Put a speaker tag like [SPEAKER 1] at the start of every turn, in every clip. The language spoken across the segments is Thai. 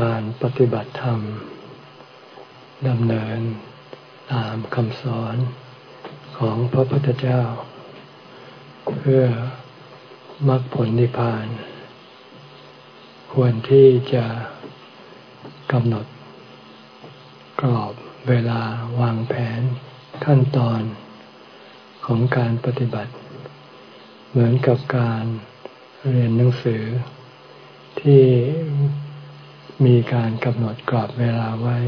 [SPEAKER 1] การปฏิบัติธรรมดำเนินตามคำสอนของพระพุทธเจ้า เพื่อมรรคผลนิพพาน ควรที่จะกำหนด กรอบเวลาวางแผนขั้นตอนของการปฏิบัติ เหมือนกับการเรียนหนังสือที่ มีการกำหนดกรอบเวลาไว้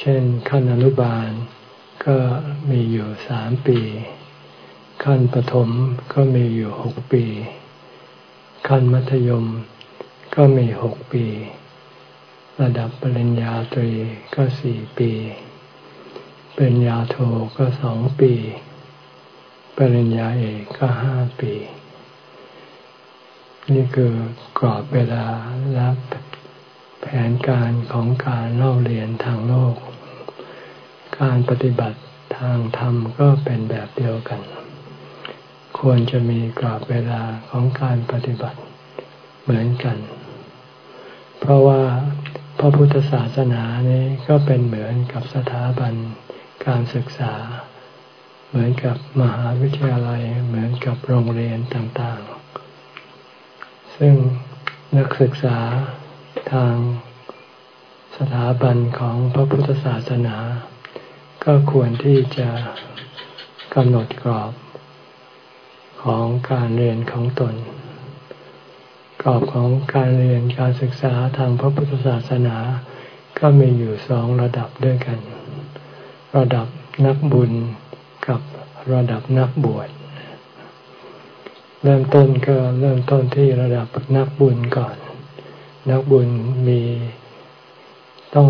[SPEAKER 1] เช่นขั้นอนุบาลก็มีอยู่สามปี ขั้นประถมก็มีอยู่หกปี ขั้นมัธยมก็มีหกปี ระดับปริญญาตรีก็สี่ปี ปริญญาโทก็สองปี ปริญญาเอกก็ห้าปี นี่คือกรอบเวลาและ แผนการของการเล่าเรียนทางโลก การปฏิบัติทางธรรมก็เป็นแบบเดียวกัน ควรจะมีกรอบเวลาของการปฏิบัติเหมือนกัน เพราะว่าพระพุทธศาสนานี้ก็เป็นเหมือนกับสถาบันการศึกษา เหมือนกับมหาวิทยาลัย เหมือนกับโรงเรียนต่างๆ ซึ่งนักศึกษา ทางสถาบันของพระพุทธศาสนา ก็ควรที่จะกำหนดกรอบ ของการเรียนของตน กรอบของการเรียนการศึกษาทางพระพุทธศาสนา ก็มีอยู่สองระดับด้วยกัน ระดับนักบุญกับระดับนักบวช เริ่มต้นก็เริ่มต้นที่ระดับนักบุญก่อน นักบุญมีต้อง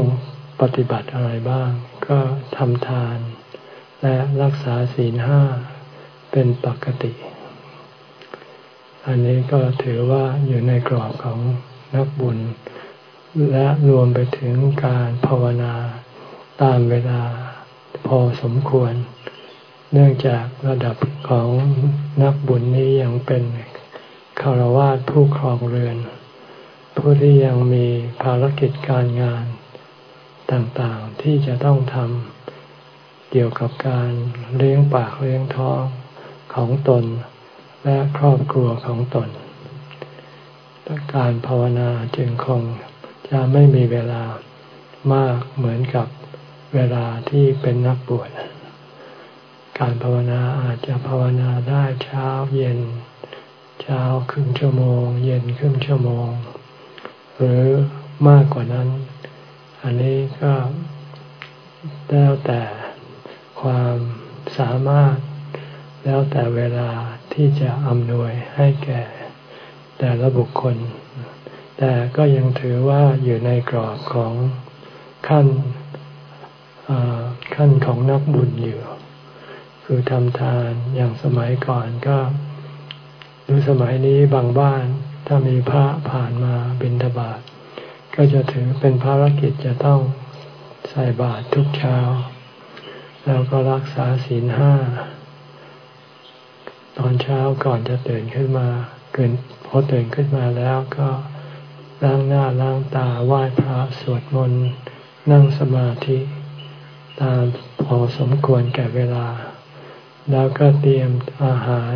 [SPEAKER 1] ปฏิบัติอะไรบ้าง ก็ทำทาน และรักษาศีลห้าเป็นปกติ อันนี้ก็ถือว่าอยู่ในกรอบของนักบุญ และรวมไปถึงการภาวนาตามเวลาพอสมควร เนื่องจากระดับของนักบุญนี้ยังเป็นคารวาสผู้ครองเรือน ผู้ที่ยังมีภารกิจการงานต่างๆที่จะต้องทำเกี่ยวกับการเลี้ยงปากเลี้ยงท้องของตนและครอบครัวของตน การภาวนาจึงคงจะไม่มีเวลามากเหมือนกับเวลาที่เป็นนักบวช การภาวนาอาจจะภาวนาได้เช้าเย็น เช้าครึ่งชั่วโมง เย็นครึ่งชั่วโมง หรือมากกว่านั้น อันนี้ก็แล้วแต่ความสามารถแล้วแต่เวลาที่จะอำนวยให้แก่แต่ละบุคคล แต่ก็ยังถือว่าอยู่ในกรอบของขั้นขั้นของนักบุญอยู่ คือทำทานอย่างสมัยก่อนก็ดูสมัยนี้บางบ้าน ถ้ามีพระผ่านมาบิณฑบาตก็จะถือเป็นภารกิจจะต้องใส่บาตรทุกเช้า แล้วก็รักษาศีลห้า ตอนเช้าก่อนจะตื่นขึ้นมาเกินพอตื่นขึ้นมาแล้วก็ล้างหน้าล้างตาไหว้พระสวดมนต์นั่งสมาธิตามพอสมควรแก่เวลา แล้วก็เตรียมอาหาร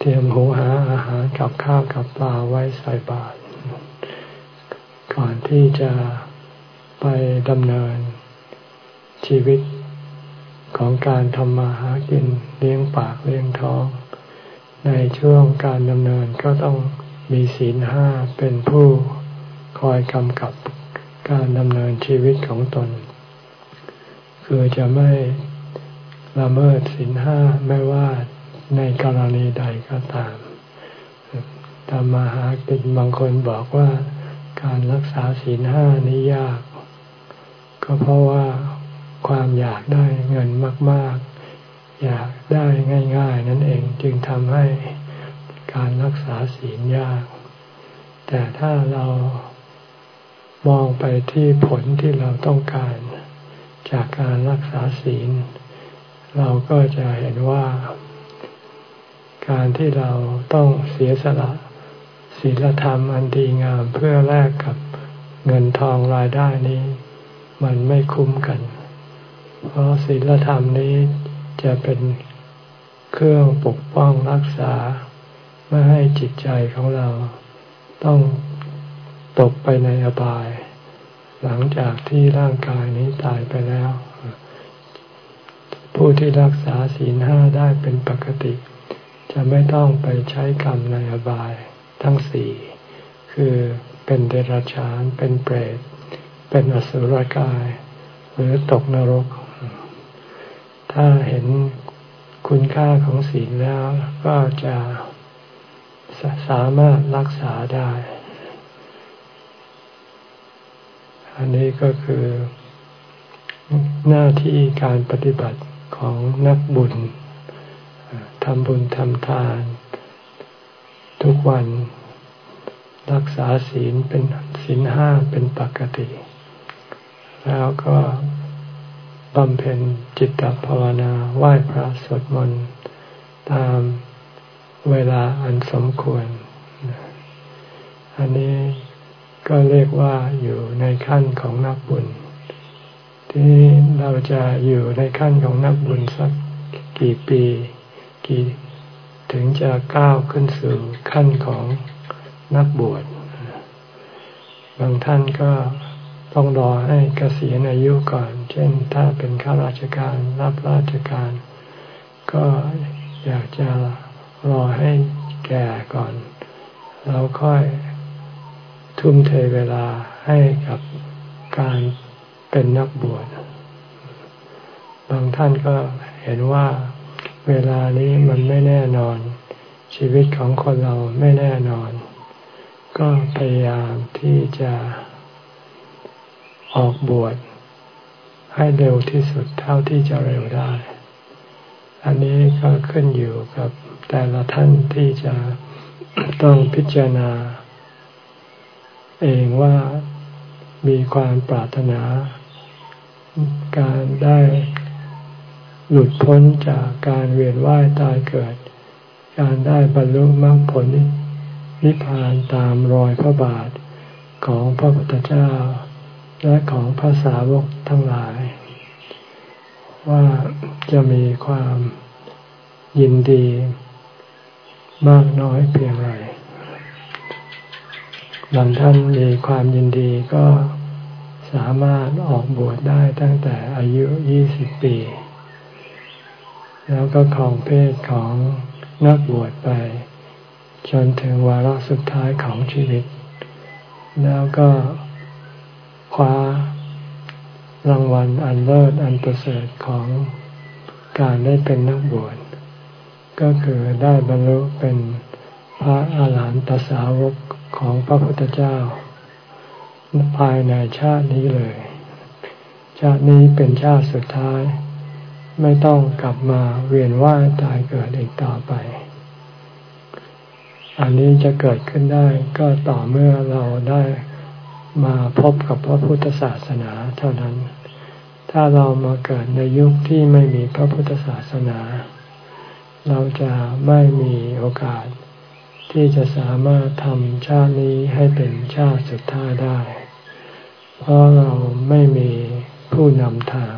[SPEAKER 1] เตรียมหูหาอาหารกับข้าวกับปลาไว้ใส่บาตรก่อนที่จะไปดำเนินชีวิตของการทำมาหากินเลี้ยงปากเลี้ยงท้อง ในช่วงการดำเนินก็ต้องมีศีลห้าเป็นผู้คอยกำกับการดำเนินชีวิตของตน คือจะไม่ละเมิดศีลห้าไม่ว่า ในกรณีใดก็ตามทำมาหากินบางคนบอกว่าการรักษาศีลห้านี้ยาก ก็เพราะว่าความอยากได้เงินมาก ๆ อยากได้ง่าย ๆ นั่นเองจึงทำให้การรักษาศีลยาก แต่ถ้าเรามองไปที่ผลที่เราต้องการ จากการรักษาศีล เราก็จะเห็นว่า การที่เราต้องเสียสละศีลธรรมอันดีงามเพื่อแลกกับเงินทองรายได้นี้ มันไม่คุ้มกัน เพราะศีลธรรมนี้จะเป็นเครื่องปกป้องรักษา ไม่ให้จิตใจของเราต้องตกไปในอบาย หลังจากที่ร่างกายนี้ตายไปแล้ว ผู้ที่รักษาศีลห้าได้เป็นปกติ จะไม่ต้องไปใช้กรรมในอบายทั้งสี่คือเป็นเดรัจฉาน เป็นเปรต เป็นอสุรกาย หรือตกนรก ถ้าเห็นคุณค่าของศีลแล้วก็จะสามารถรักษาได้ อันนี้ก็คือหน้าที่การปฏิบัติของนักบุญ ทำบุญทำทาน ทุกวัน รักษาศีลเป็นศีลห้าเป็นปกติ แล้วก็บำเพ็ญจิตตภาวนาไหว้พระสวดมนต์ตามเวลาอันสมควร อันนี้ก็เรียกว่าอยู่ในขั้นของนักบุญ ที่เราจะอยู่ในขั้นของนักบุญสักกี่ปี กี่ถึงจะก้าวขึ้นสู่ขั้นของนักบวช บางท่านก็ต้องรอให้เกษียณอายุก่อน เช่นถ้าเป็นข้าราชการรับราชการ ก็อยากจะรอให้แก่ก่อนแล้วค่อยทุ่มเทเวลาให้กับการเป็นนักบวช บางท่านก็เห็นว่า เวลานี้มันไม่แน่นอน ชีวิตของคนเราไม่แน่นอน ก็พยายามที่จะออกบวชให้เร็วที่สุดเท่าที่จะเร็วได้ อันนี้ก็ขึ้นอยู่กับแต่ละท่านที่จะต้องพิจารณา เองว่ามีความปรารถนา การได้ หลุดพ้นจากการเวียนว่ายตายเกิด การได้บรรลุมรรคผลนิพพานตามรอยพระบาทของพระพุทธเจ้า และของพระสาวกทั้งหลาย ว่าจะมีความยินดีมากน้อยเพียงไรบางท่านมีความยินดีก็สามารถออกบวชได้ตั้งแต่อายุยี่สิบปี แล้วก็ครองเพศของนักบวชไป จนถึงวาระสุดท้ายของชีวิต แล้วก็คว้ารางวัลอันเลิศอันประเสริฐของการได้เป็นนักบวชก็คือได้บรรลุเป็นพระอาหารหันตสาวกของพระพุทธเจ้า ภายในชาตินี้เลย ชาตินี้เป็นชาติสุดท้าย ไม่ต้องกลับมาเวียนว่ายตายเกิดอีกต่อไป อันนี้จะเกิดขึ้นได้ก็ต่อเมื่อเราได้มาพบกับพระพุทธศาสนาเท่านั้น ถ้าเรามาเกิดในยุคที่ไม่มีพระพุทธศาสนา เราจะไม่มีโอกาสที่จะสามารถทำชาตินี้ให้เป็นชาติสุดท้ายได้ เพราะเราไม่มีผู้นำทาง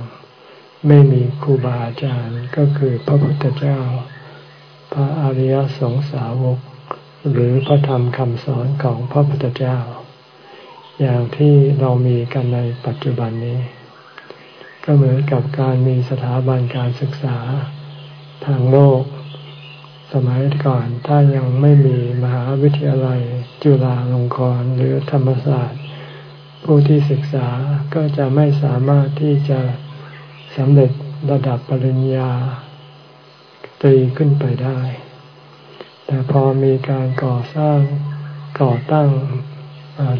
[SPEAKER 1] ไม่มีครูบาอาจารย์ก็คือพระพุทธเจ้า พระอริยสงสาวก หรือพระธรรมคำสอนของพระพุทธเจ้า อย่างที่เรามีกันในปัจจุบันนี้ ก็เหมือนกับการมีสถาบันการศึกษาทางโลก สมัยก่อนถ้ายังไม่มีมหาวิทยาลัย จุฬาลงกรณ์หรือธรรมศาสตร์ ผู้ที่ศึกษาก็จะไม่สามารถที่จะ สำเร็จระดับปริญญาตรีขึ้นไปได้ แต่พอมีการก่อสร้างก่อตั้ง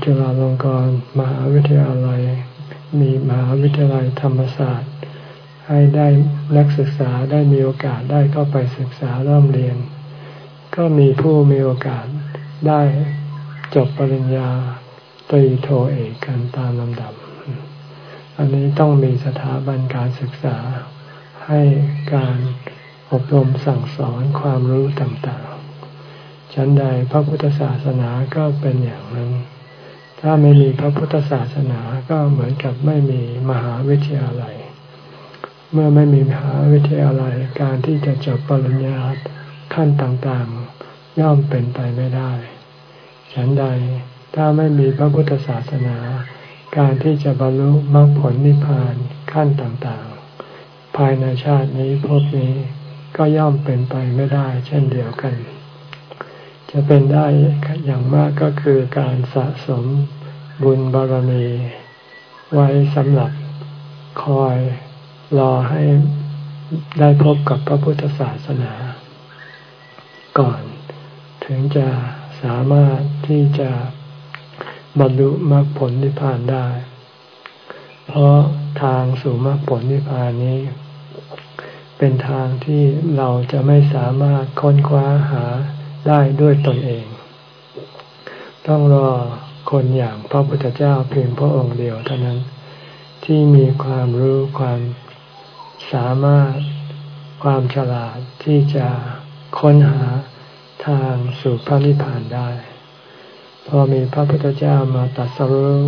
[SPEAKER 1] จุฬาลงกรณ์มหาวิทยาลัย มีมหาวิทยาลัยธรรมศาสตร์ ให้ได้นักศึกษาได้มีโอกาสได้เข้าไปศึกษาเริ่มเรียน ก็มีผู้มีโอกาสได้จบปริญญาตรีโทเอกกันตามลำดับ อันนี้ต้องมีสถาบันการศึกษาให้การอบรมสั่งสอนความรู้ต่างๆ ชั้นใดพระพุทธศาสนาก็เป็นอย่างนั้น ถ้าไม่มีพระพุทธศาสนาก็เหมือนกับไม่มีมหาวิทยาลัย เมื่อไม่มีมหาวิทยาลัยการที่จะจบปริญญาขั้นต่างๆ ย่อมเป็นไปไม่ได้ ฉันใดถ้าไม่มีพระพุทธศาสนา การที่จะบรรลุมรรคผลนิพพานขั้นต่างๆ ภายในชาตินี้พบนี้ก็ย่อมเป็นไปไม่ได้เช่นเดียวกัน จะเป็นได้อย่างมากก็คือการสะสมบุญบารมี ไว้สำหรับคอยรอให้ได้พบกับพระพุทธศาสนา ก่อน ถึงจะสามารถที่จะ บรรลุมรรคผลนิพพานได้ เพราะทางสู่มรรคผลนิพพานนี้ เป็นทางที่เราจะไม่สามารถค้นคว้าหาได้ด้วยตนเอง ต้องรอคนอย่างพระพุทธเจ้าเพียงพระองค์เดียวเท่านั้น ที่มีความรู้ความสามารถความฉลาดที่จะค้นหาทางสู่พระนิพพานได้ พอมีพระพุทธเจ้ามาตัดสรู้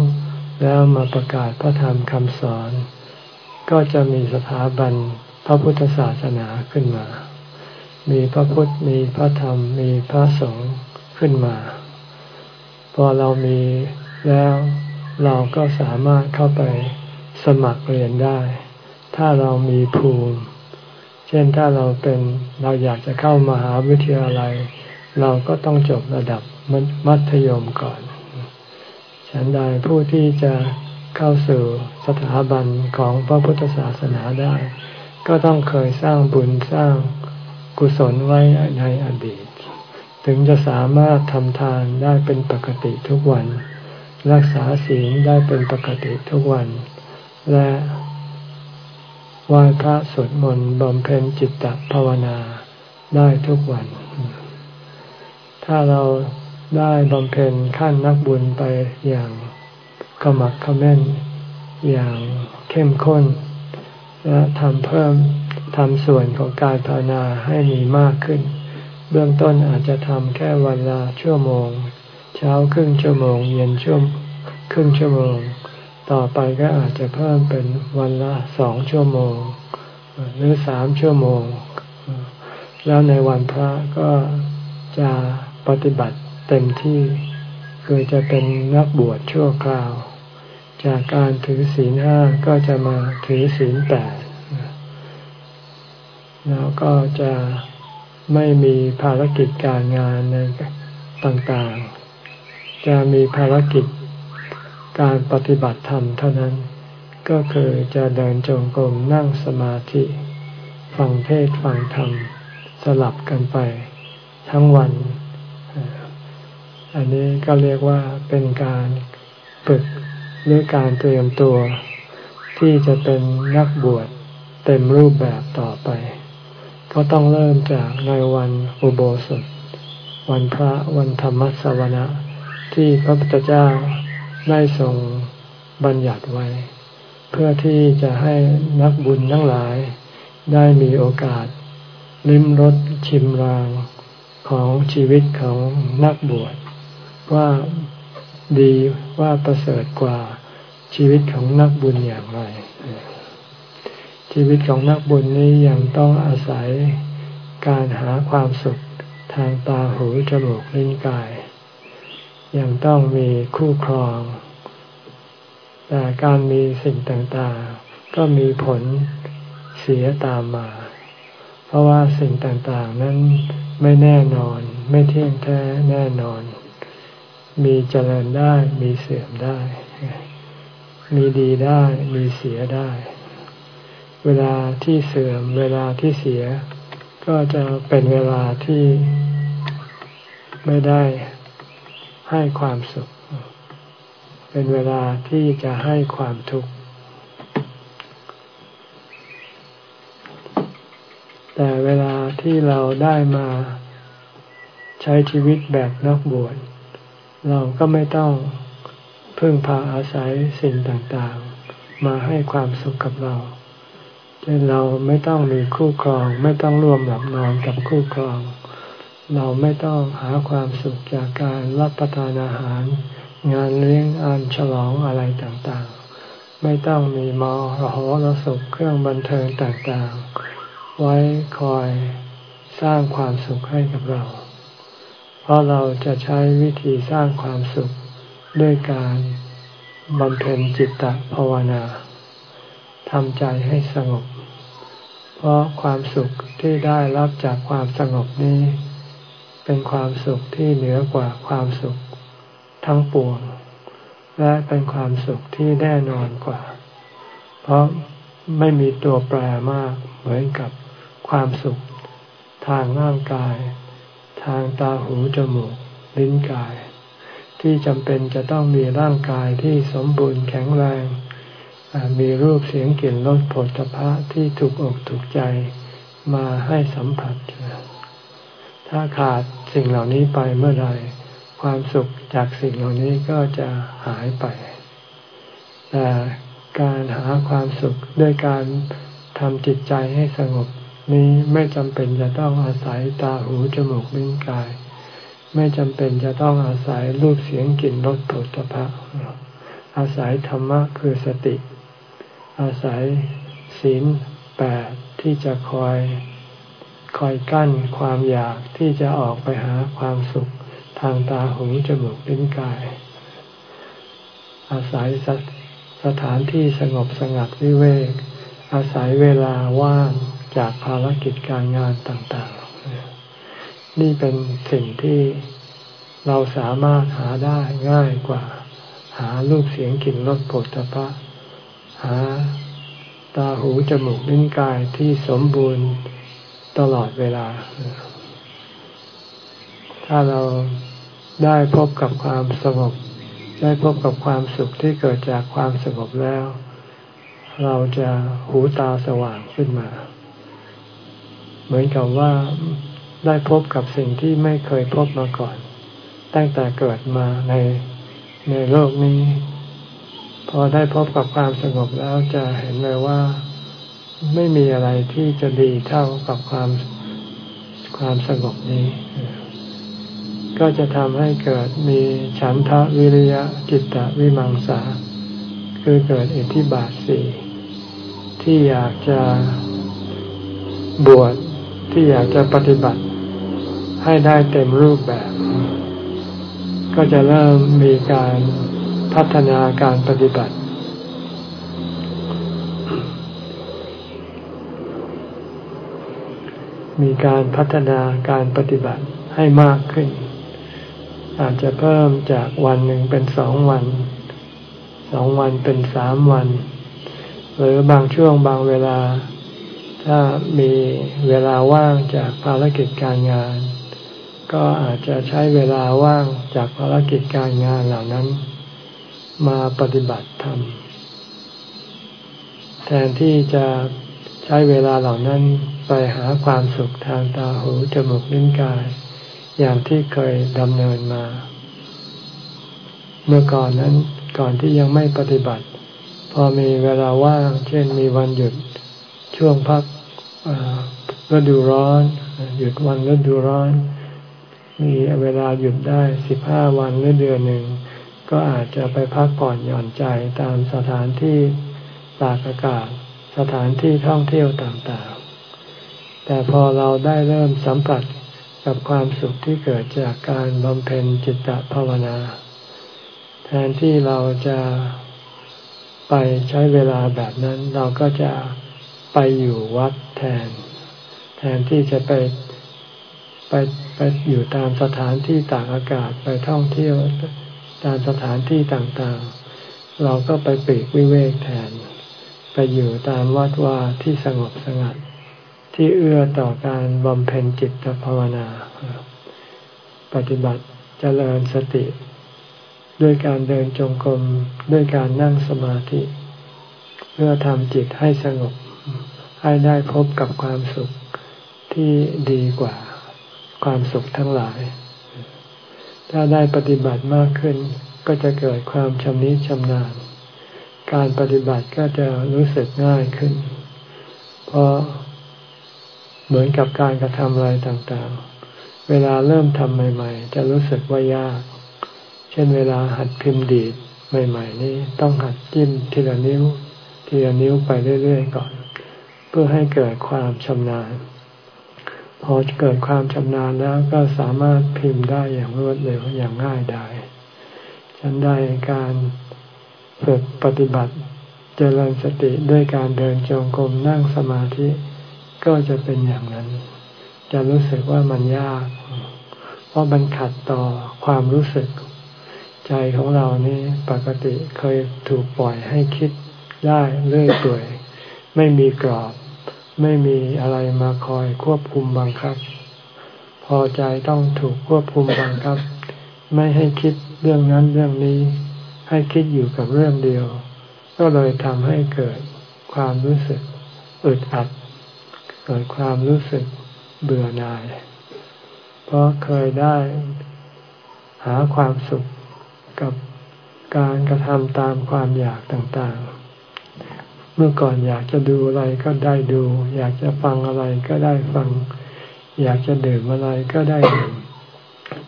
[SPEAKER 1] แล้วมาประกาศพระธรรมคำสอน ก็จะมีสถาบันพระพุทธศาสนาขึ้นมา มีพระพุทธมีพระธรรมมีพระสงฆ์ขึ้นมา พอเรามีแล้วเราก็สามารถเข้าไปสมัครเรียนได้ ถ้าเรามีภูมิ เช่นถ้าเราเป็นเราอยากจะเข้ามาหาวิทยาลัย เราก็ต้องจบระดับ มัธยมก่อน ฉันใดผู้ที่จะเข้าสู่สถาบันของพระพุทธศาสนาได้ ก็ต้องเคยสร้างบุญสร้างกุศลไว้ในอดีต ถึงจะสามารถทำทานได้เป็นปกติทุกวัน รักษาศีลได้เป็นปกติทุกวัน และไหว้พระสวดมนต์บำเพ็ญจิตตภาวนาได้ทุกวัน ถ้าเรา ได้บำเพ็ญขั้นนักบุญไปอย่างขมักขม้น อย่างเข้มข้น และทำเพิ่มทำส่วนของการภาวนาให้มีมากขึ้น เบื้องต้นอาจจะทำแค่วันละชั่วโมง เช้าครึ่งชั่วโมง เย็นช่วงครึ่งชั่วโมง ต่อไปก็อาจจะเพิ่มเป็นวันละสองชั่วโมง หรือสามชั่วโมง แล้วในวันพระก็จะปฏิบัติ เต็มที่คือจะเป็นนักบวชชั่วคราว จากการถือศีลห้าก็จะมาถือศีลแปดแล้วก็จะไม่มีภารกิจการงานในต่างๆ จะมีภารกิจการปฏิบัติธรรมเท่านั้น ก็คือจะเดินจงกรมนั่งสมาธิ ฟังเทศฟังธรรม สลับกันไปทั้งวัน อันนี้ก็เรียกว่าเป็นการฝึกหรือการเตรียมตัว ที่จะเป็นนักบวชเต็มรูปแบบต่อไป ก็ต้องเริ่มจากในวันอุโบสถ วันพระวันธรรมสวนะที่พระพุทธเจ้าได้ทรงบัญญัติไว้ เพื่อที่จะให้นักบุญทั้งหลายได้มีโอกาส ลิ้มรสชิมรางของชีวิตของนักบวช ว่าดีว่าประเสริฐกว่าชีวิตของนักบุญอย่างไร ชีวิตของนักบุญนี้ยังต้องอาศัยการหาความสุขทางตาหูจมูกลิ้นกาย ยังต้องมีคู่ครอง แต่การมีสิ่งต่างๆ ก็มีผลเสียตามมา เพราะว่าสิ่งต่างๆ นั้นไม่แน่นอนไม่เที่ยงแท้แน่นอน มีเจริญได้ มีเสื่อมได้ มีดีได้ มีเสียได้ เวลาที่เสื่อม เวลาที่เสีย ก็จะเป็นเวลาที่ไม่ได้ให้ความสุข เป็นเวลาที่จะให้ความทุกข์ แต่เวลาที่เราได้มาใช้ชีวิตแบบนักบวช เราก็ไม่ต้องพึ่งพาอาศัยสิ่งต่างๆ มาให้ความสุขกับเราเช่นเราไม่ต้องมีคู่ครอง ไม่ต้องร่วมหลับนอนกับคู่ครอง เราไม่ต้องหาความสุขจากการรับประทานอาหาร งานเลี้ยงอันฉลองอะไรต่างๆ ไม่ต้องมีมอรหรสพเครื่องบันเทิงต่างๆ ไว้คอยสร้างความสุขให้กับเรา เพราะเราจะใช้วิธีสร้างความสุขด้วยการบำเพ็ญจิตตภาวนาทำใจให้สงบ เพราะความสุขที่ได้รับจากความสงบนี้ เป็นความสุขที่เหนือกว่าความสุขทั้งปวง และเป็นความสุขที่แน่นอนกว่า เพราะไม่มีตัวแปรมากเหมือนกับความสุขทางร่างกาย ทางตาหูจมูก ลิ้นกาย ที่จำเป็นจะต้องมีร่างกายที่สมบูรณ์แข็งแรง มีรูปเสียงกลิ่นรสผลพระที่ถูกอกถูกใจมาให้สัมผัส ถ้าขาดสิ่งเหล่านี้ไปเมื่อใดความสุขจากสิ่งเหล่านี้ก็จะหายไป แต่การหาความสุขด้วยการทำจิตใจให้สงบ นี้ไม่จำเป็นจะต้องอาศัยตาหูจมูกลิ้นกาย ไม่จำเป็นจะต้องอาศัยรูปเสียงกลิ่นรสผลพระอาศัยธรรมะคือสติ อาศัยศีลแปดที่จะคอยคอยกั้นความอยากที่จะออกไปหาความสุขทางตาหูจมูกลิ้นกาย อาศัยสสถานที่สงบสงัดวิเวก อาศัยเวลาว่าง จากภารกิจการงานต่างๆ นี่เป็นสิ่งที่เราสามารถหาได้ง่ายกว่า หารูปเสียงกลิ่นรสผลตภะหาตาหูจมูกลิ้นกายที่สมบูรณ์ตลอดเวลา ถ้าเราได้พบกับความสงบได้พบกับความสุขที่เกิดจากความสงบแล้ว เราจะหูตาสว่างขึ้นมา เหมือนกับว่าได้พบกับสิ่งที่ไม่เคยพบมาก่อน ตั้งแต่เกิดมาในในโลกนี้ พอได้พบกับความสงบแล้วจะเห็นเลยว่าไม่มีอะไรที่จะดีเท่ากับความความสงบนี้ ก็จะทำให้เกิดมีฉันทะวิริยะจิตตวิมังสา คือเกิดอิทธิบาทสี่ที่อยากจะบวช ที่อยากจะปฏิบัติให้ได้เต็มรูปแบบ ก็จะเริ่มมีการพัฒนาการปฏิบัติ มีการพัฒนาการปฏิบัติให้มากขึ้น อาจจะเพิ่มจากวันหนึ่งเป็นสองวัน สองวันเป็นสามวัน หรือบางช่วงบางเวลา ถ้ามีเวลาว่างจากภารกิจการงาน ก็อาจจะใช้เวลาว่างจากภารกิจการงานเหล่านั้น มาปฏิบัติธรรมแทนที่จะใช้เวลาเหล่านั้นไปหาความสุขทางตาหูจมูกลิ้นกาย อย่างที่เคยดำเนินมา เมื่อก่อนนั้นก่อนที่ยังไม่ปฏิบัติ พอมีเวลาว่าง เช่นมีวันหยุด ช่วงพักฤดูร้อน หยุดวันฤดูร้อน มีเวลาหยุดได้สิบห้าวันหรือเดือนหนึ่ง ก็อาจจะไปพักผ่อนหย่อนใจตามสถานที่ตากอากาศ สถานที่ท่องเที่ยวต่างๆ แต่พอเราได้เริ่มสัมผัสกับความสุขที่เกิดจากการบำเพ็ญจิตตภาวนา แทนที่เราจะไปใช้เวลาแบบนั้นเราก็จะ ไปอยู่วัดแทน แทนที่จะไปไปไปอยู่ตามสถานที่ต่ากอากาศไปท่องเที่ยวตามสถานที่ต่างๆ เราก็ไปปีกวิเวกแทน ไปอยู่ตามวัดว่าที่สงบสงัด ที่เอื้อต่อการบำเพ็ญจิตภาวนา ปฏิบัติเจริญสติ ด้วยการเดินจงกรมด้วยการนั่งสมาธิ เพื่อทำจิตให้สงบ ให้ได้พบกับความสุขที่ดีกว่าความสุขทั้งหลาย ถ้าได้ปฏิบัติมากขึ้น ก็จะเกิดความชำนิชำนาญ การปฏิบัติก็จะรู้สึกง่ายขึ้น เพราะเหมือนกับการกระทำอะไรต่างๆ เวลาเริ่มทำใหม่ ๆ จะรู้สึกว่ายาก เช่นเวลาหัดพิมพ์ดีดใหม่ ๆ นี้ต้องหัดจิ้มทีละนิ้ว ทีละนิ้วไปเรื่อยๆก่อน เพื่อให้เกิดความชำนาญ พอเกิดความชำนาญแล้วก็สามารถพิมพ์ได้อย่างรวดเร็วอย่างง่ายได้ฉันได้การฝึกปฏิบัติเจริญสติด้วยการเดินจงกรมนั่งสมาธิก็จะเป็นอย่างนั้น จะรู้สึกว่ามันยาก เพราะมันขัดต่อความรู้สึก ใจของเรานี่ปกติเคยถูกปล่อยให้คิดได้เรื่อยเปื่อย ไม่มีกรอบ ไม่มีอะไรมาคอยควบคุมบังคับ พอใจต้องถูกควบคุมบังคับ ไม่ให้คิดเรื่องนั้นเรื่องนี้ ให้คิดอยู่กับเรื่องเดียว ก็เลยทำให้เกิดความรู้สึกอึดอัด เกิดความรู้สึกเบื่อหน่าย เพราะเคยได้หาความสุขกับการกระทำตามความอยากต่างๆ เมื่อก่อนอยากจะดูอะไรก็ได้ดู อยากจะฟังอะไรก็ได้ฟัง อยากจะดื่มอะไรก็ได้ดื่ม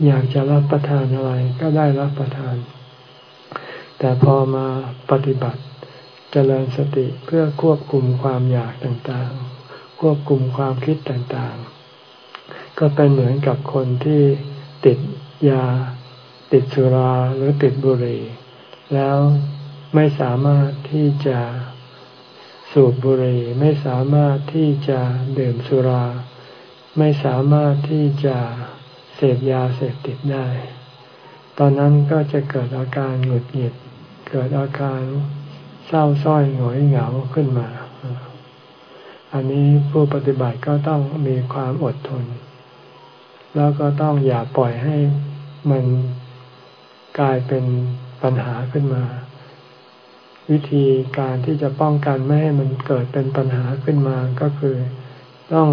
[SPEAKER 1] อยากจะรับประทานอะไรก็ได้รับประทาน แต่พอมาปฏิบัติเจริญสติเพื่อควบคุมความอยากต่างๆ ควบคุมความคิดต่างๆ ก็เป็นเหมือนกับคนที่ติดยา ติดสุราหรือติดบุหรี่ แล้วไม่สามารถที่จะ สูบบุหรี่ไม่สามารถที่จะดื่มสุรา ไม่สามารถที่จะเสพยาเสพติดได้ ตอนนั้นก็จะเกิดอาการหงุดหงิด เกิดอาการเศร้าส้อยหงอยเหงาขึ้นมา อันนี้ผู้ปฏิบัติก็ต้องมีความอดทน แล้วก็ต้องอย่าปล่อยให้มันกลายเป็นปัญหาขึ้นมา วิธีการที่จะป้องกันไม่ให้มันเกิดเป็นปัญหาขึ้นมาก็คือ ต้อง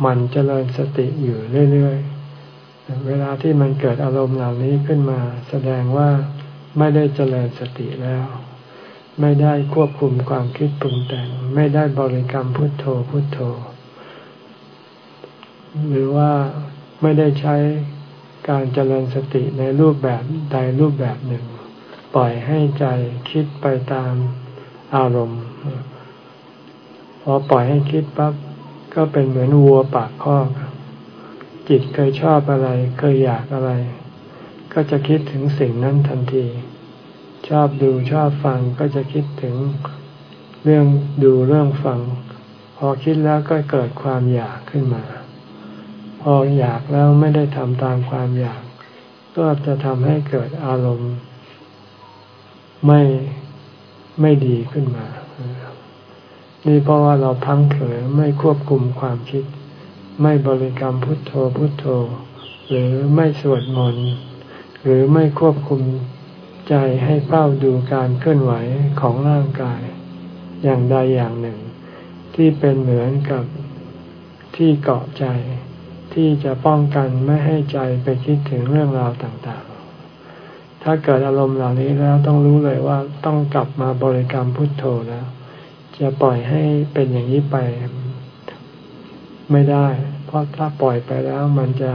[SPEAKER 1] หมั่นเจริญสติอยู่เรื่อยๆ เวลาที่มันเกิดอารมณ์เหล่านี้ขึ้นมา แสดงว่าไม่ได้เจริญสติแล้ว ไม่ได้ควบคุมความคิดปรุงแต่ง ไม่ได้บริกรรมพุทโธพุทโธ หรือว่าไม่ได้ใช้การเจริญสติในรูปแบบใดรูปแบบหนึ่ง ปล่อยให้ใจคิดไปตามอารมณ์ พอปล่อยให้คิดปั๊บก็เป็นเหมือนวัวปากคอกจิตเคยชอบอะไร เคยอยากอะไร ก็จะคิดถึงสิ่งนั้นทันที ชอบดูชอบฟังก็จะคิดถึงเรื่องดูเรื่องฟัง พอคิดแล้วก็เกิดความอยากขึ้นมา พออยากแล้วไม่ได้ทำตามความอยาก ก็จะทำให้เกิดอารมณ์ ไม่ไม่ดีขึ้นมา นี่เพราะว่าเราพังเผลอไม่ควบคุมความคิด ไม่บริกรรมพุทโธพุทโธ หรือไม่สวดมนต์หรือไม่ควบคุมใจให้เฝ้าดูการเคลื่อนไหวของร่างกาย อย่างใดอย่างหนึ่ง ที่เป็นเหมือนกับที่เกาะใจ ที่จะป้องกันไม่ให้ใจไปคิดถึงเรื่องราวต่าง ถ้าเกิดอารมณ์เหล่านี้แล้วต้องรู้เลยว่าต้องกลับมาบริกรรมพุทโธแล้ว จะปล่อยให้เป็นอย่างนี้ไปไม่ได้ เพราะถ้าปล่อยไปแล้วมันจะ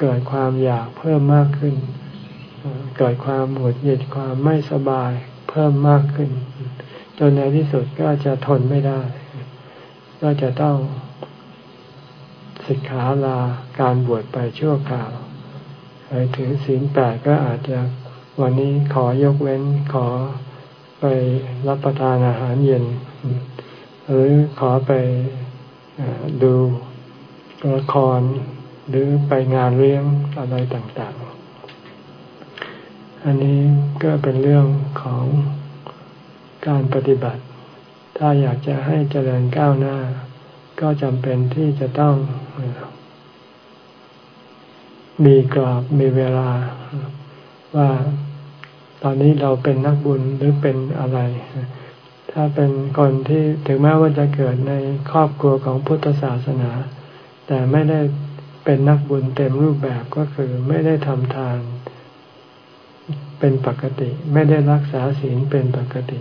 [SPEAKER 1] เกิดความอยากเพิ่มมากขึ้น เกิดความหงุดหงิดความไม่สบายเพิ่มมากขึ้น จนในที่สุดก็จะทนไม่ได้ ก็จะต้องสิกขาลาการบวชไปชั่วคราว ไปถึงศีลแปดก็อาจจะวันนี้ขอยกเว้นขอไปรับประทานอาหารเย็น หรือขอไปดูละครหรือไปงานเลี้ยงอะไรต่างๆ อันนี้ก็เป็นเรื่องของการปฏิบัติ ถ้าอยากจะให้เจริญก้าวหน้า ก็จำเป็นที่จะต้อง มีกรอบมีเวลาว่าตอนนี้เราเป็นนักบุญหรือเป็นอะไร ถ้าเป็นคนที่ถึงแม้ว่าจะเกิดในครอบครัวของพุทธศาสนา แต่ไม่ได้เป็นนักบุญเต็มรูปแบบก็คือไม่ได้ทำทานเป็นปกติ ไม่ได้รักษาศีลเป็นปกติ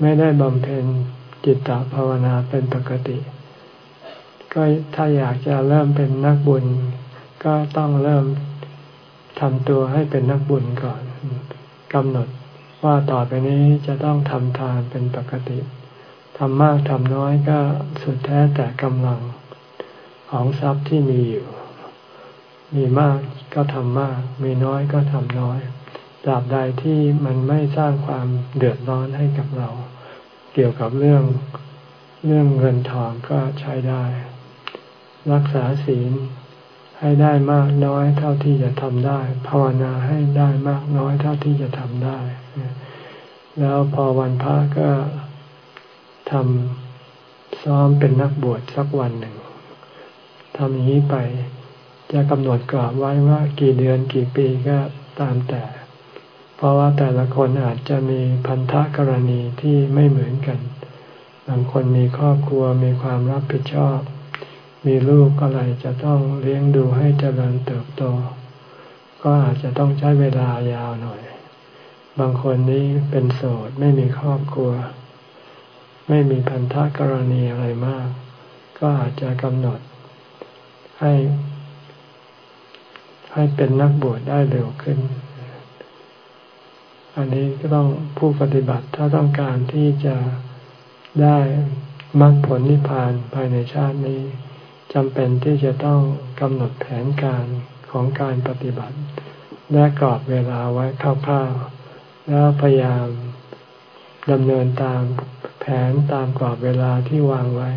[SPEAKER 1] ไม่ได้บำเพ็ญจิตตภาวนาเป็นปกติ ก็ถ้าอยากจะเริ่มเป็นนักบุญ ก็ต้องเริ่มทำตัวให้เป็นนักบุญก่อนกำหนดว่าต่อไปนี้จะต้องทำทานเป็นปกติทำมากทำน้อยก็สุดแท้แต่กำลังของทรัพย์ที่มีอยู่ มีมากก็ทำมาก มีน้อยก็ทำน้อยตราบใดที่มันไม่สร้างความเดือดร้อนให้กับเรา เกี่ยวกับเรื่องเรื่องเงินทองก็ใช้ได้ รักษาศีล ให้ได้มากน้อยเท่าที่จะทำได้ ภาวนาให้ได้มากน้อยเท่าที่จะทำได้ แล้วพอวันพระก็ทำซ้อมเป็นนักบวชสักวันหนึ่งทำอย่างนี้ไปจะกำหนดกรอบไว้ว่ากี่เดือนกี่ปีก็ตามแต่ เพราะว่าแต่ละคนอาจจะมีพันธะกรณีที่ไม่เหมือนกัน บางคนมีครอบครัวมีความรับผิดชอบ มีลูกอะไรจะต้องเลี้ยงดูให้เจริญเติบโต ก็อาจจะต้องใช้เวลายาวหน่อย บางคนนี้เป็นโสดไม่มีครอบครัว ไม่มีพันธะกรณีอะไรมาก ก็อาจจะกำหนด ให้ ให้เป็นนักบวชได้เร็วขึ้น อันนี้ก็ต้องผู้ปฏิบัติถ้าต้องการที่จะได้มรรคผลนิพพานภายในชาตินี้ จำเป็นที่จะต้องกำหนดแผนการของการปฏิบัติ และกรอบเวลาไว้คร่าวๆแล้วพยายามดำเนินตามแผนตามกรอบเวลาที่วางไว้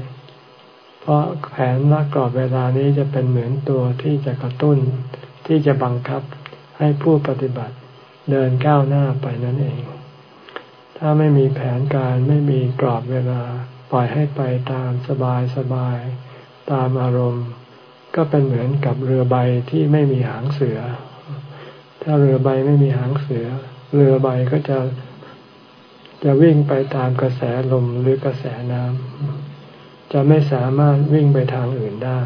[SPEAKER 1] เพราะแผนและกรอบเวลานี้จะเป็นเหมือนตัวที่จะกระตุ้น ที่จะบังคับให้ผู้ปฏิบัติเดินก้าวหน้าไปนั่นเอง ถ้าไม่มีแผนการไม่มีกรอบเวลาปล่อยให้ไปตามสบายสบาย ตามอารมณ์ ก็เป็นเหมือนกับเรือใบที่ไม่มีหางเสือ ถ้าเรือใบไม่มีหางเสือ เรือใบก็จะจะวิ่งไปตามกระแสลมหรือกระแสน้ำจะไม่สามารถวิ่งไปทางอื่นได้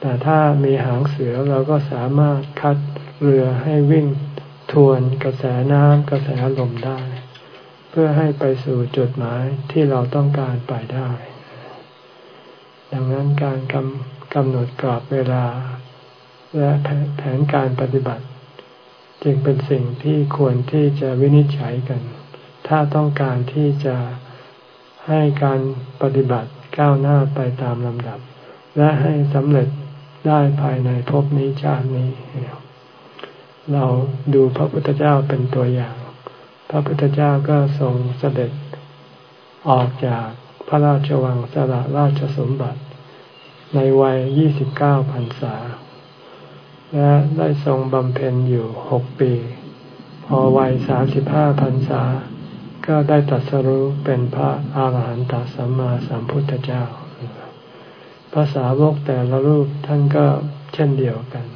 [SPEAKER 1] แต่ถ้ามีหางเสือเราก็สามารถคัดเรือให้วิ่งทวนกระแสน้ำกระแสลมได้ เพื่อให้ไปสู่จุดหมายที่เราต้องการไปได้ ดังนั้นการกำกำหนดกรอบเวลา และแผนการปฏิบัติ จึงเป็นสิ่งที่ควรที่จะวินิจฉัยกัน ถ้าต้องการที่จะให้การปฏิบัติก้าวหน้าไปตามลำดับ และให้สำเร็จได้ภายในภพนี้ชาตินี้ เราดูพระพุทธเจ้าเป็นตัวอย่าง พระพุทธเจ้าก็ทรงเสด็จออกจาก พระราชวังสละราชสมบัติ ในวัยยี่สิบเก้าพรรษา และได้ทรงบำเพ็ญอยู่หกปี พอวัยสามสิบห้าพรรษา ก็ได้ตัดสรู้เป็นพระอาหารหันตสัมมาสัมพุทธเจ้าภาษาวกแต่ละรูปท่านก็เช่นเดียวกัน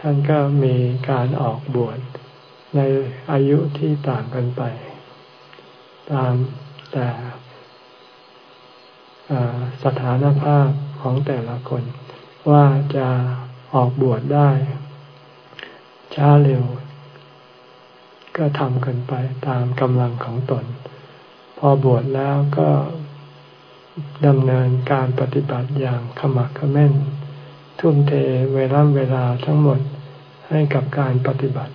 [SPEAKER 1] ท่านก็มีการออกบวชในอายุที่ต่างกันไป ตามแต่ สถานภาพของแต่ละคน ว่าจะออกบวชได้ ช้าเร็ว ก็ทำกันไปตามกำลังของตน พอบวชแล้วก็ดำเนินการปฏิบัติอย่างขมักขม้น ทุ่มเทเวลาเวลาทั้งหมดให้กับการปฏิบัติ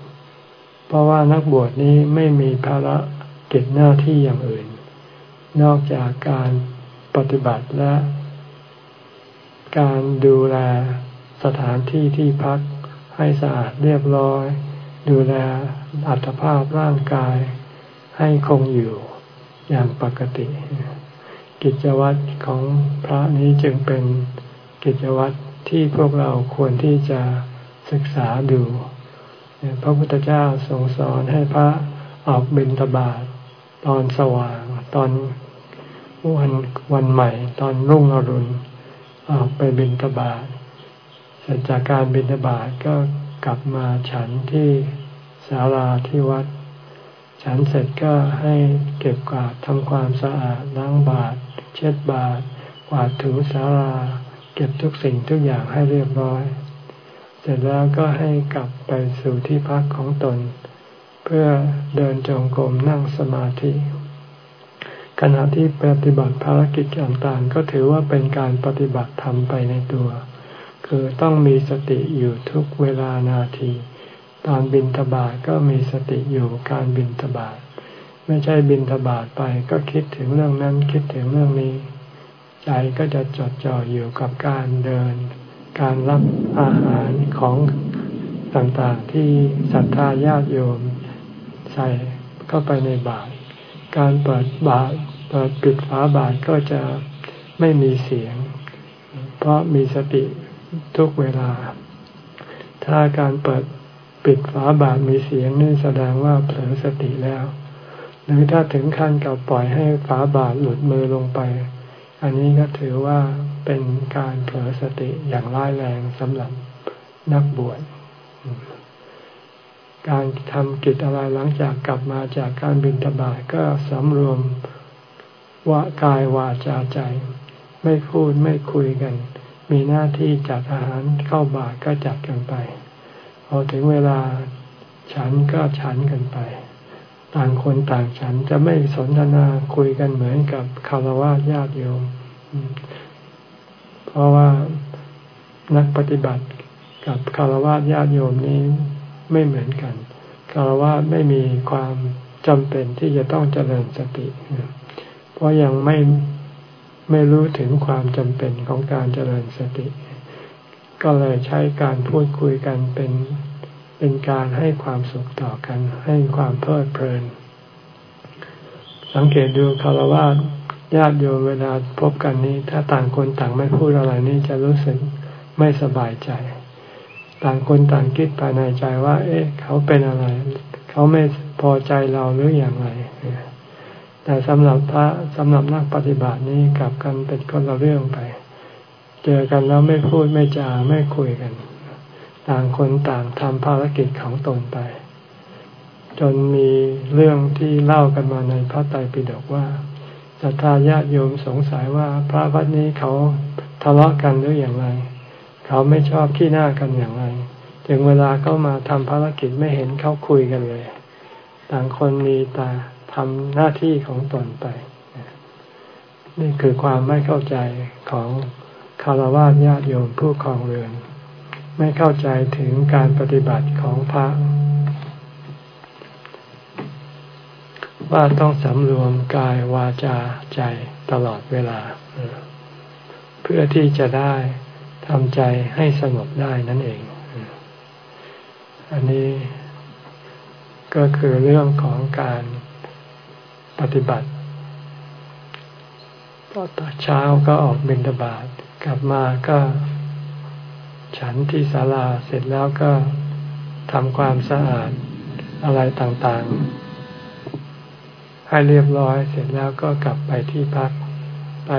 [SPEAKER 1] เพราะว่านักบวชนี้ไม่มีภาระกิจหน้าที่อย่างอื่น นอกจากการ ปฏิบัติและการดูแลสถานที่ที่พักให้สะอาดเรียบร้อย ดูแลอัตภาพร่างกายให้คงอยู่อย่างปกติ กิจวัตรของพระนี้จึงเป็นกิจวัตรที่พวกเราควรที่จะศึกษาดู พระพุทธเจ้าทรงสอนให้พระออกบิณฑบาตตอนสว่างตอน วันวันใหม่ตอนรุ่งอรุณออกไปบิณฑบาตเสร็จจากการบิณฑบาตก็กลับมาฉันที่ศาลาที่วัด ฉันเสร็จก็ให้เก็บกวาดทำความสะอาดล้างบาตรเช็ดบาตรกวาดถูสาราเก็บทุกสิ่งทุกอย่างให้เรียบร้อย เสร็จแล้วก็ให้กลับไปสู่ที่พักของตน เพื่อเดินจงกรมนั่งสมาธิ ขณะที่ปฏิบัติภารกิจต่างๆ ก็ถือว่าเป็นการปฏิบัติธรรมไปในตัว คือต้องมีสติอยู่ทุกเวลานาที ตอนบินทบาทก็มีสติอยู่การบินทบาทไม่ใช่บินทบาทไปก็คิดถึงเรื่องนั้นคิดถึงเรื่องนี้ ใจก็จะจดจ่ออยู่กับการเดิน การรับอาหารของต่างๆที่ศรัทธาญาติโยมใส่เข้าไปในบาตร การเปิดบาตรเปิดปิดฝาบาตรก็จะไม่มีเสียง เพราะมีสติทุกเวลา ถ้าการเปิดปิดฝาบาตรมีเสียงนี่แสดงว่าเผลอสติแล้ว หรือถ้าถึงขั้นกับปล่อยให้ฝาบาตรหลุดมือลงไป อันนี้ก็ถือว่าเป็นการเผลอสติอย่างร้ายแรงสำหรับนักบวช การทำกิจอะไรหลังจากกลับมาจากการบินทบาทก็สำรวมว่ากายวาจาใจ ไม่พูดไม่คุยกัน มีหน้าที่จัดอาหารเข้าบาตรก็จัดกันไป พอถึงเวลาฉันก็ฉันกันไป ต่างคนต่างฉันจะไม่สนทนาคุยกันเหมือนกับคารวะญาติโยม เพราะว่านักปฏิบัติกับคารวะญาติโยมนี้ ไม่เหมือนกันคารวะไม่มีความจำเป็นที่จะต้องเจริญสติ เพราะยังไม่ไม่รู้ถึงความจำเป็นของการเจริญสติ ก็เลยใช้การพูดคุยกันเป็นเป็นการให้ความสุขต่อกัน ให้ความเพลิดเพลิน สังเกตดูคารวะญาติโยมเวลาพบกันนี้ ถ้าต่างคนต่างไม่พูดอะไรนี่จะรู้สึกไม่สบายใจ ต่างคนต่างคิดภายในใจว่า เอ๊ะ เขาเป็นอะไร เขาไม่พอใจเราหรืออย่างไร แต่สำหรับพระสำหรับนักปฏิบัตินี้กลับกันเป็นคนละเรื่องไป เจอกันแล้วไม่พูดไม่จาไม่คุยกัน ต่างคนต่างทำภารกิจของตนไป จนมีเรื่องที่เล่ากันมาในพระไตรปิฎกว่าศรัทธาญาติโยมสงสัยว่าพระวัดนี้เขาทะเลาะกันหรืออย่างไร เขาไม่ชอบขี้หน้ากันอย่างไร ถึงเวลาเขามาทำภารกิจไม่เห็นเขาคุยกันเลย ต่างคนมีตาทำหน้าที่ของตนไป นี่คือความไม่เข้าใจของคารวะญาติโยมผู้ครองเรือน ไม่เข้าใจถึงการปฏิบัติของพระ ว่าต้องสำรวมกายวาจาใจตลอดเวลา เพื่อที่จะได้ ทำใจให้สงบได้นั่นเอง อันนี้ก็คือเรื่องของการปฏิบัติตอนเช้าก็ออกบิณฑบาตกลับมาก็ฉันที่ศาลาเสร็จแล้วก็ทำความสะอาดอะไรต่างๆ ให้เรียบร้อยเสร็จแล้วก็กลับไปที่พักไป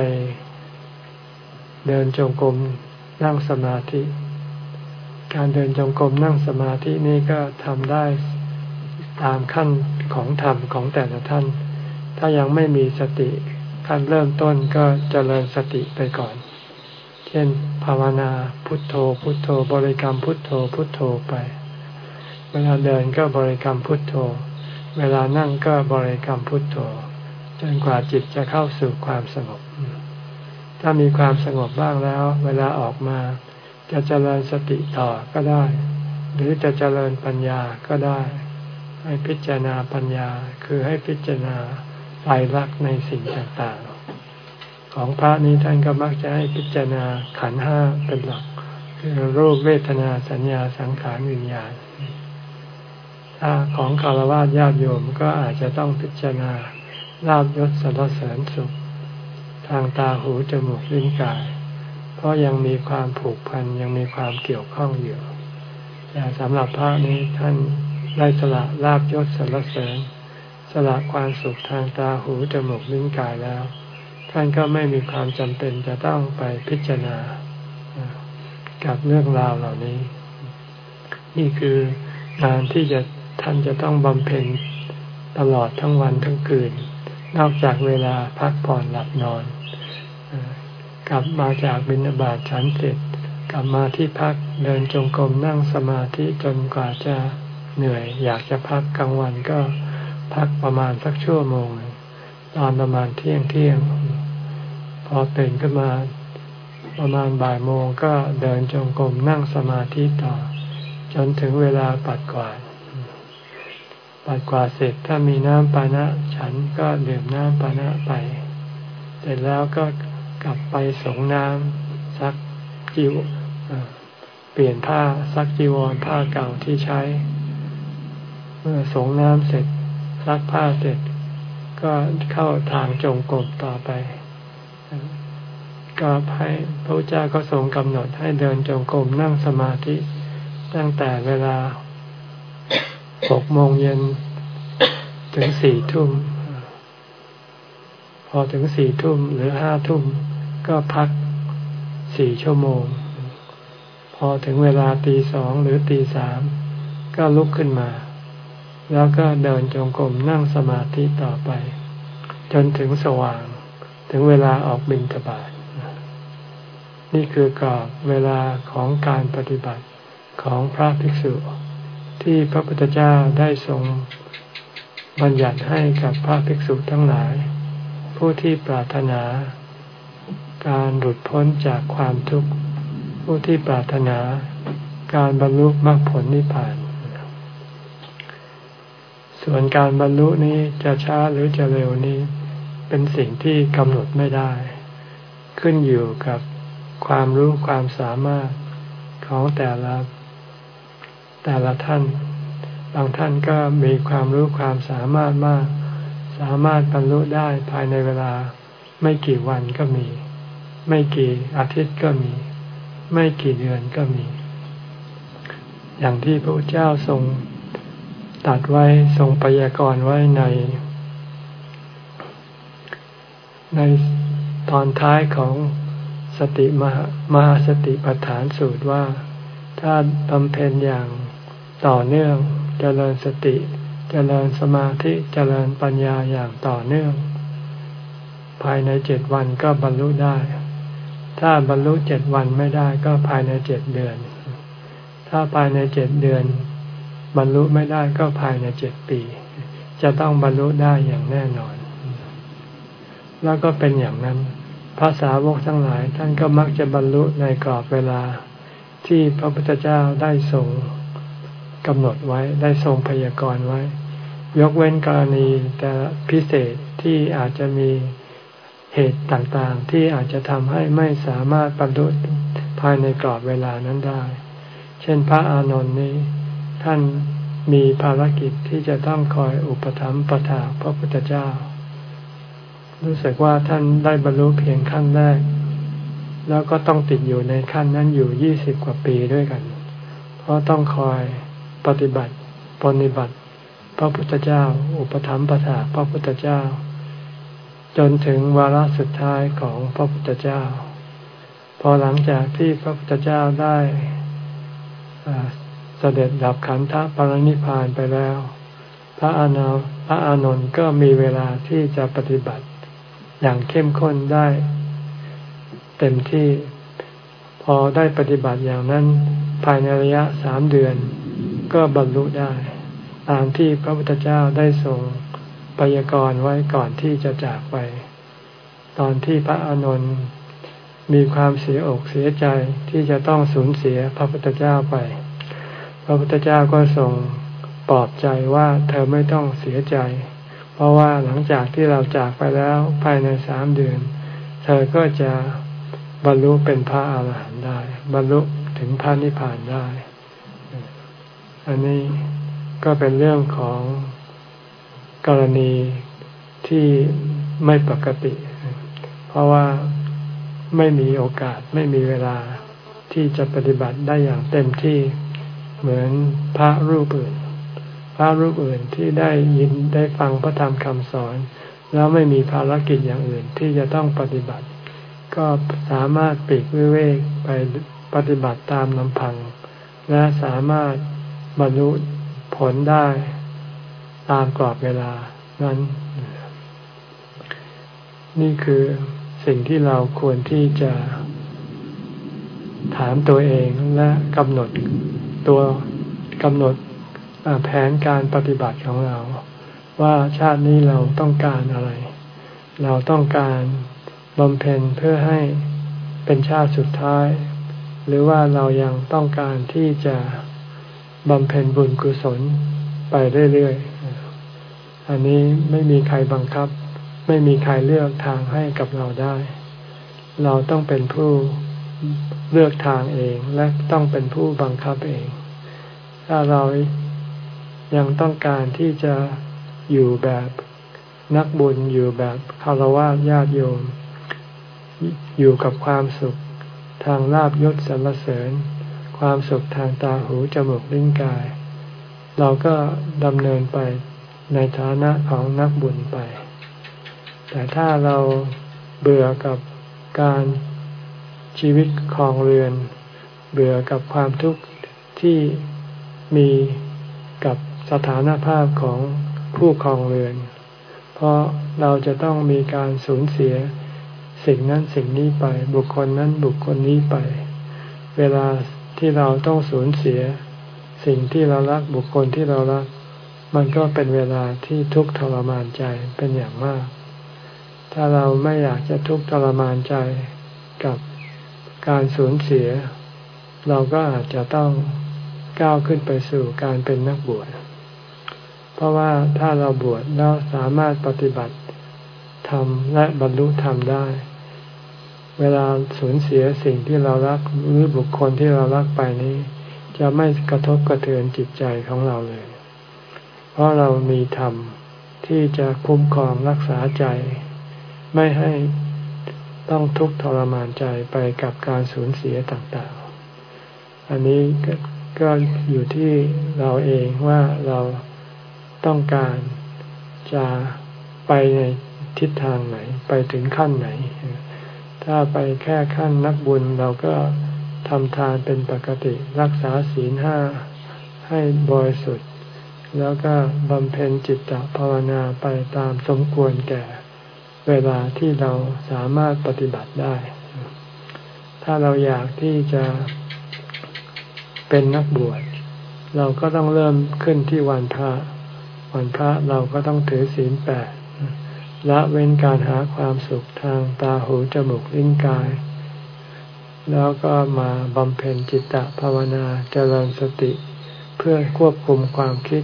[SPEAKER 1] เดินจงกรม นั่งสมาธิ การเดินจงกรมนั่งสมาธินี่ก็ทำได้ตามขั้นของธรรมของแต่ละท่าน ถ้ายังไม่มีสติขั้นเริ่มต้นก็เจริญสติไปก่อน เช่น ภาวนาพุทโธ พุทโธ บริกรรมพุทโธ พุทโธไป เวลาเดินก็บริกรรมพุทโธ เวลานั่งก็บริกรรมพุทโธ จนกว่าจิตจะเข้าสู่ความสงบ ถ้ามีความสงบบ้างแล้ว เวลาออกมา จะเจริญสติต่อก็ได้ หรือจะเจริญปัญญาก็ได้ ให้พิจารณาปัญญาคือให้พิจารณาไตรลักษณ์ในสิ่งต่างๆ ของพระนี้ท่านก็มักจะให้พิจารณาขันห้าเป็นหลัก คือรูปเวทนาสัญญาสังขารวิญญาณถ้าของคารวะญาติโยมก็อาจจะต้องพิจารณาลาบยศสรรเสริญสุข ทางตาหูจมูกลิ้นกาย เพราะยังมีความผูกพันยังมีความเกี่ยวข้องอยู่แต่สำหรับพระนี้ท่านได้สละลาบยศสรรเสริญ สละความสุขทางตาหูจมูกลิ้นกายแล้ว ท่านก็ไม่มีความจำเป็นจะต้องไปพิจารณา กับเรื่องราวเหล่านี้ นี่คืองานที่จะท่านจะต้องบำเพ็ญตลอดทั้งวันทั้งคืน นอกจากเวลาพักผ่อนหลับนอน กลับมาจากบินาบาตฉันเสร็จ กลับมาที่พักเดินจงกรมนั่งสมาธิจนกว่าจะเหนื่อย อยากจะพักกลางวันก็พักประมาณสักชั่วโมง ตอนประมาณเที่ยงเที่ยง พอตื่นขึ้นมาประมาณบ่ายโมงก็เดินจงกรมนั่งสมาธิต่อจจนถึงเวลาปัดกวาดปัดกวาดเสร็จถ้ามีน้ำปานะ ฉันก็ดื่มน้ำปานะไป เสร็จแล้วก็ กลับไปสงน้ำซักจิวเปลี่ยนผ้าซักจีวรผ้าเก่าที่ใช้ เมื่อสงน้ำเสร็จซักผ้าเสร็จ ก็เข้าทางจงกรมต่อไป ก็ให้พระเจ้าก็ทรงกำหนดให้เดินจงกรมนั่งสมาธิตั้งแต่เวลาหกโมงเย็นถึงสี่ทุ่ม พอถึงสี่ทุ่มหรือห้าทุ่ม ก็พักสี่ชั่วโมง พอถึงเวลาตีสองหรือตีสามก็ลุกขึ้นมา แล้วก็เดินจงกรมนั่งสมาธิต่อไป จนถึงสว่างถึงเวลาออกบิณฑบาตนี่คือกรอบเวลาของการปฏิบัติของพระภิกษุ ที่พระพุทธเจ้าได้ทรงบัญญัติให้กับพระภิกษุทั้งหลาย ผู้ที่ปรารถนา การหลุดพ้นจากความทุกข์ ผู้ที่ปรารถนาการบรรลุมรรคผลนิพพาน ส่วนการบรรลุนี้จะช้าหรือจะเร็วนี้ เป็นสิ่งที่กำหนดไม่ได้ ขึ้นอยู่กับความรู้ความสามารถของแต่ละ แต่ละท่าน บางท่านก็มีความรู้ความสามารถมาก สามารถบรรลุได้ภายในเวลาไม่กี่วันก็มี ไม่กี่อาทิตย์ก็มี ไม่กี่เดือนก็มี อย่างที่พระเจ้าทรงตัดไว้ทรงปยากรณ์ไว้ใน ในตอนท้ายของสติมหามหาสติปัฏฐานสูตรว่า ถ้าบำเพ็ญอย่างต่อเนื่องจเจริญสติจเจริญสมาธิจเจริญปัญญาอย่างต่อเนื่อง ภายในเจ็ดวันก็บรรลุได้ ถ้าบรรลุเจ็ดวันไม่ได้ก็ภายในเจ็ดเดือน ถ้าภายในเจ็ดเดือน บรรลุไม่ได้ก็ภายในเจ็ดปี จะต้องบรรลุได้อย่างแน่นอน แล้วก็เป็นอย่างนั้นภาษาวกทั้งหลายท่านก็มักจะบรรลุในกรอบเวลาที่พระพุทธเจ้าได้ทรงกำหนดไว้ได้ทรงพยากรณ์ไว้ ยกเว้นกรณีแต่พิเศษที่อาจจะมี เหตุต่างๆ ที่อาจจะทำให้ไม่สามารถบรรลุภายในกรอบเวลานั้นได้ เช่นพระอานนท์นี้ ท่านมีภารกิจที่จะต้องคอยอุปถัมภ์ประทาพระพุทธเจ้า รู้สึกว่าท่านได้บรรลุเพียงขั้นแรก แล้วก็ต้องติดอยู่ในขั้นนั้นอยู่ยี่สิบกว่าปีด้วยกัน เพราะต้องคอยปฏิบัติปฏิบัติ พระพุทธเจ้า อุปถัมภะถาพระพุทธเจ้า จนถึงวาระสุดท้ายของพระพุทธเจ้า พอหลังจากที่พระพุทธเจ้าได้เสด็จดับขันธปรินิพานไปแล้ว พระอานาพระอานนท์ก็มีเวลาที่จะปฏิบัติอย่างเข้มข้นได้ เต็มที่พอได้ปฏิบัติอย่างนั้น ภายในระยะสามเดือน ก็บรรลุได้ ตามที่พระพุทธเจ้าได้ทรง ปยากรณ์ไว้ก่อนที่จะจากไป ตอนที่พระอานนท์มีความเสียอกเสียใจที่จะต้องสูญเสียพระพุทธเจ้าไป พระพุทธเจ้าก็ทรงปลอบใจว่าเธอไม่ต้องเสียใจ เพราะว่าหลังจากที่เราจากไปแล้วภายในสามเดือน เธอก็จะบรรลุเป็นพระอาหารหันต์ได้ บรรลุถึงพระนิพพานได้ อันนี้ก็เป็นเรื่องของ กรณีที่ไม่ปกติ เพราะว่าไม่มีโอกาสไม่มีเวลาที่จะปฏิบัติได้อย่างเต็มที่เหมือนพระรูปอื่น พระรูปอื่นที่ได้ยินได้ฟังพระธรรมคำสอน แล้วไม่มีภารกิจอย่างอื่นที่จะต้องปฏิบัติ ก็สามารถปีกวิเวกไปปฏิบัติตามลำพัง และสามารถบรรลุผลได้ ตามกรอบเวลานั้น นี่คือสิ่งที่เราควรที่จะถามตัวเองและกำหนดตัวกำหนดแผนการปฏิบัติของเรา ว่าชาตินี้เราต้องการอะไร เราต้องการบำเพ็ญเพื่อให้เป็นชาติสุดท้าย หรือว่าเรายังต้องการที่จะบำเพ็ญบุญกุศลไปเรื่อยๆ อันนี้ไม่มีใครบังคับ ไม่มีใครเลือกทางให้กับเราได้ เราต้องเป็นผู้เลือกทางเองและต้องเป็นผู้บังคับเอง ถ้าเรายังต้องการที่จะอยู่แบบนักบุญอยู่แบบคารวะญาติโยม อยู่กับความสุขทางลาบยศสรรเสริญ ความสุขทางตาหูจมูกลิ้นกาย เราก็ดำเนินไป ในฐานะของนักบุญไป แต่ถ้าเราเบื่อกับการชีวิตคลองเรือน เบื่อกับความทุกข์ที่มีกับสถานภาพของผู้คลองเรือน เพราะเราจะต้องมีการสูญเสียสิ่งนั้นสิ่งนี้ไป บุคคลนั้นบุคคลนี้ไป เวลาที่เราต้องสูญเสีย สิ่งที่เรารักบุคคลที่เรารัก มันก็เป็นเวลาที่ทุกข์ทรมานใจเป็นอย่างมาก ถ้าเราไม่อยากจะทุกข์ทรมานใจกับการสูญเสีย เราก็อาจจะต้องก้าวขึ้นไปสู่การเป็นนักบวช เพราะว่าถ้าเราบวชแล้วสามารถปฏิบัติธรรมและบรรลุธรรมได้ เวลาสูญเสียสิ่งที่เรารักหรือบุคคลที่เรารักไปนี้ จะไม่กระทบกระเทือนจิตใจของเราเลย เพราะเรามีธรรมที่จะคุ้มครองรักษาใจ ไม่ให้ต้องทุกข์ทรมานใจไปกับการสูญเสียต่างๆ อันนี้ก็อยู่ที่เราเองว่าเราต้องการจะไปในทิศทางไหน ไปถึงขั้นไหน ถ้าไปแค่ขั้นนักบุญเราก็ทำทานเป็นปกติรักษาศีลห้าให้บริสุทธิ์ แล้วก็บำเพ็ญจิตตภาวนาไปตามสมควรแก่ เวลาที่เราสามารถปฏิบัติได้ ถ้าเราอยากที่จะเป็นนักบวชเราก็ต้องเริ่มขึ้นที่วันพระ วันพระเราก็ต้องถือศีลแปดละเว้นการหาความสุขทางตาหูจมูกลิ้นกาย แล้วก็มาบำเพ็ญจิตตภาวนาเจริญสติ เพื่อควบคุมความคิด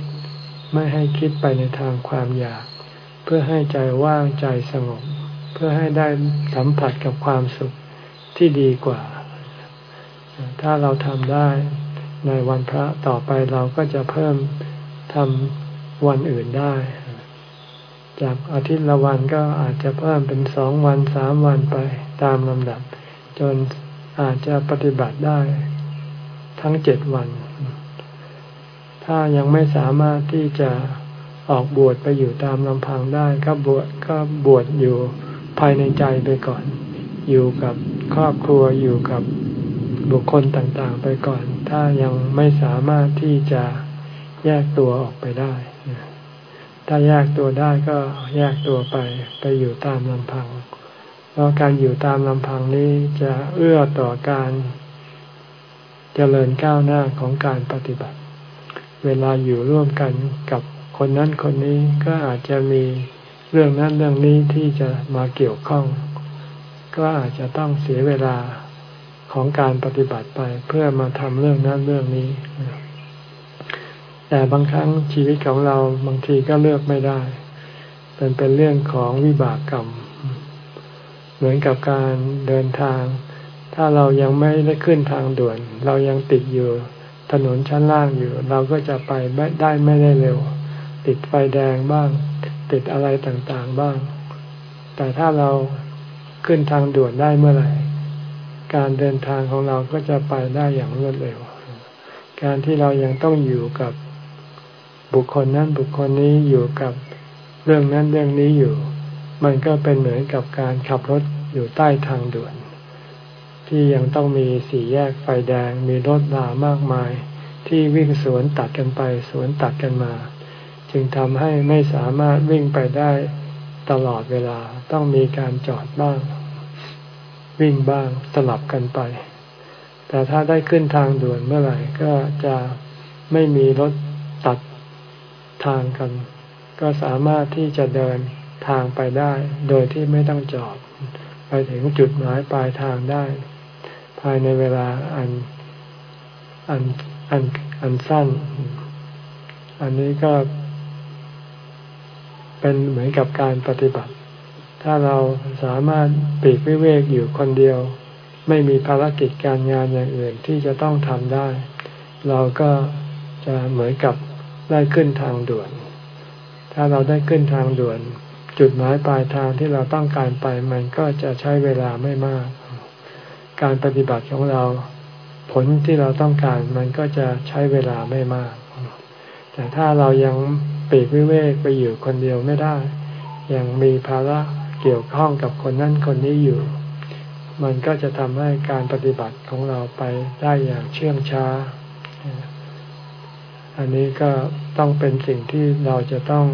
[SPEAKER 1] ไม่ให้คิดไปในทางความอยาก เพื่อให้ใจว่างใจสงบ เพื่อให้ได้สัมผัสกับความสุขที่ดีกว่า ถ้าเราทำได้ในวันพระต่อไปเราก็จะเพิ่มทำวันอื่นได้ จากอาทิตย์ละวันก็อาจจะเพิ่มเป็นสองวันสามวันไปตามลำดับ จนอาจจะปฏิบัติได้ทั้งเจ็ดวัน ถ้ายังไม่สามารถที่จะออกบวชไปอยู่ตามลำพังได้ก็บวชก็บวชอยู่ภายในใจไปก่อน อยู่กับครอบครัวอยู่กับบุคคลต่างๆ ไปก่อน ถ้ายังไม่สามารถที่จะแยกตัวออกไปได้ ถ้าแยกตัวได้ก็แยกตัวไปไปอยู่ตามลำพัง เพราะการอยู่ตามลำพังนี้จะเอื้อต่อการเจริญก้าวหน้าของการปฏิบัติ เวลาอยู่ร่วมกันกับคนนั้นคนนี้ก็อาจจะมีเรื่องนั้นเรื่องนี้ที่จะมาเกี่ยวข้อง ก็อาจจะต้องเสียเวลาของการปฏิบัติไปเพื่อมาทำเรื่องนั้นเรื่องนี้ แต่บางครั้งชีวิตของเราบางทีก็เลือกไม่ได้ เป็นเป็นเรื่องของวิบากกรรม เหมือนกับการเดินทาง ถ้าเรายังไม่ได้ขึ้นทางด่วน เรายังติดอยู่ ถนนชั้นล่างอยู่ เราก็จะไปได้ไม่ได้เร็ว ติดไฟแดงบ้าง ติดอะไรต่างๆบ้าง แต่ถ้าเราขึ้นทางด่วนได้เมื่อไหร่ การเดินทางของเราก็จะไปได้อย่างรวดเร็ว การที่เรายังต้องอยู่กับบุคคลนั้นบุคคลนี้อยู่กับเรื่องนั้นเรื่องนี้อยู่ มันก็เป็นเหมือนกับการขับรถอยู่ใต้ทางด่วน ที่ยังต้องมีสี่แยกไฟแดง มีรถลามากมาย ที่วิ่งสวนตัดกันไปสวนตัดกันมา จึงทำให้ไม่สามารถวิ่งไปได้ตลอดเวลาต้องมีการจอดบ้าง วิ่งบ้างสลับกันไป แต่ถ้าได้ขึ้นทางด่วนเมื่อไหร่ก็จะไม่มีรถตัดทางกัน ก็สามารถที่จะเดินทางไปได้ โดยที่ไม่ต้องจอด ไปถึงจุดหมายปลายทางได้ ภายในเวลาอันอันอันอันสั้น อันนี้ก็เป็นเหมือนกับการปฏิบัติ ถ้าเราสามารถปีกวิเวกอยู่คนเดียว ไม่มีภารกิจการงานอย่างอื่นที่จะต้องทำได้ เราก็จะเหมือนกับได้ขึ้นทางด่วน ถ้าเราได้ขึ้นทางด่วน จุดหมายปลายทางที่เราต้องการไปมันก็จะใช้เวลาไม่มาก การปฏิบัติของเราผลที่เราต้องการมันก็จะใช้เวลาไม่มาก แต่ถ้าเรายังปีกวิเวกไปอยู่คนเดียวไม่ได้ ยังมีภาระเกี่ยวข้องกับคนนั้นคนนี้อยู่ มันก็จะทำให้การปฏิบัติของเราไปได้อย่างเชื่องช้า อันนี้ก็ต้องเป็นสิ่งที่เราจะต้อง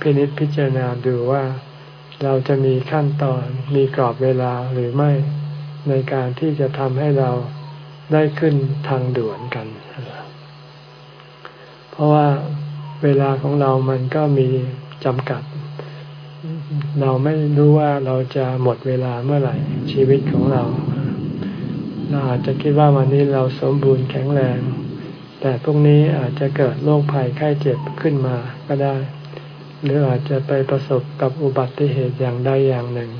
[SPEAKER 1] พินิจพิจารณาดูว่า เราจะมีขั้นตอนมีกรอบเวลาหรือไม่ ในการที่จะทำให้เราได้ขึ้นทางด่วนกัน เพราะว่าเวลาของเรามันก็มีจำกัด เราไม่รู้ว่าเราจะหมดเวลาเมื่อไหร่ชีวิตของเรา เราอาจจะคิดว่าวันนี้เราสมบูรณ์แข็งแรง แต่พรุ่งนี้อาจจะเกิดโรคภัยไข้เจ็บขึ้นมาก็ได้ หรืออาจจะไปประสบกับอุบัติเหตุอย่างใดอย่างหนึ่ง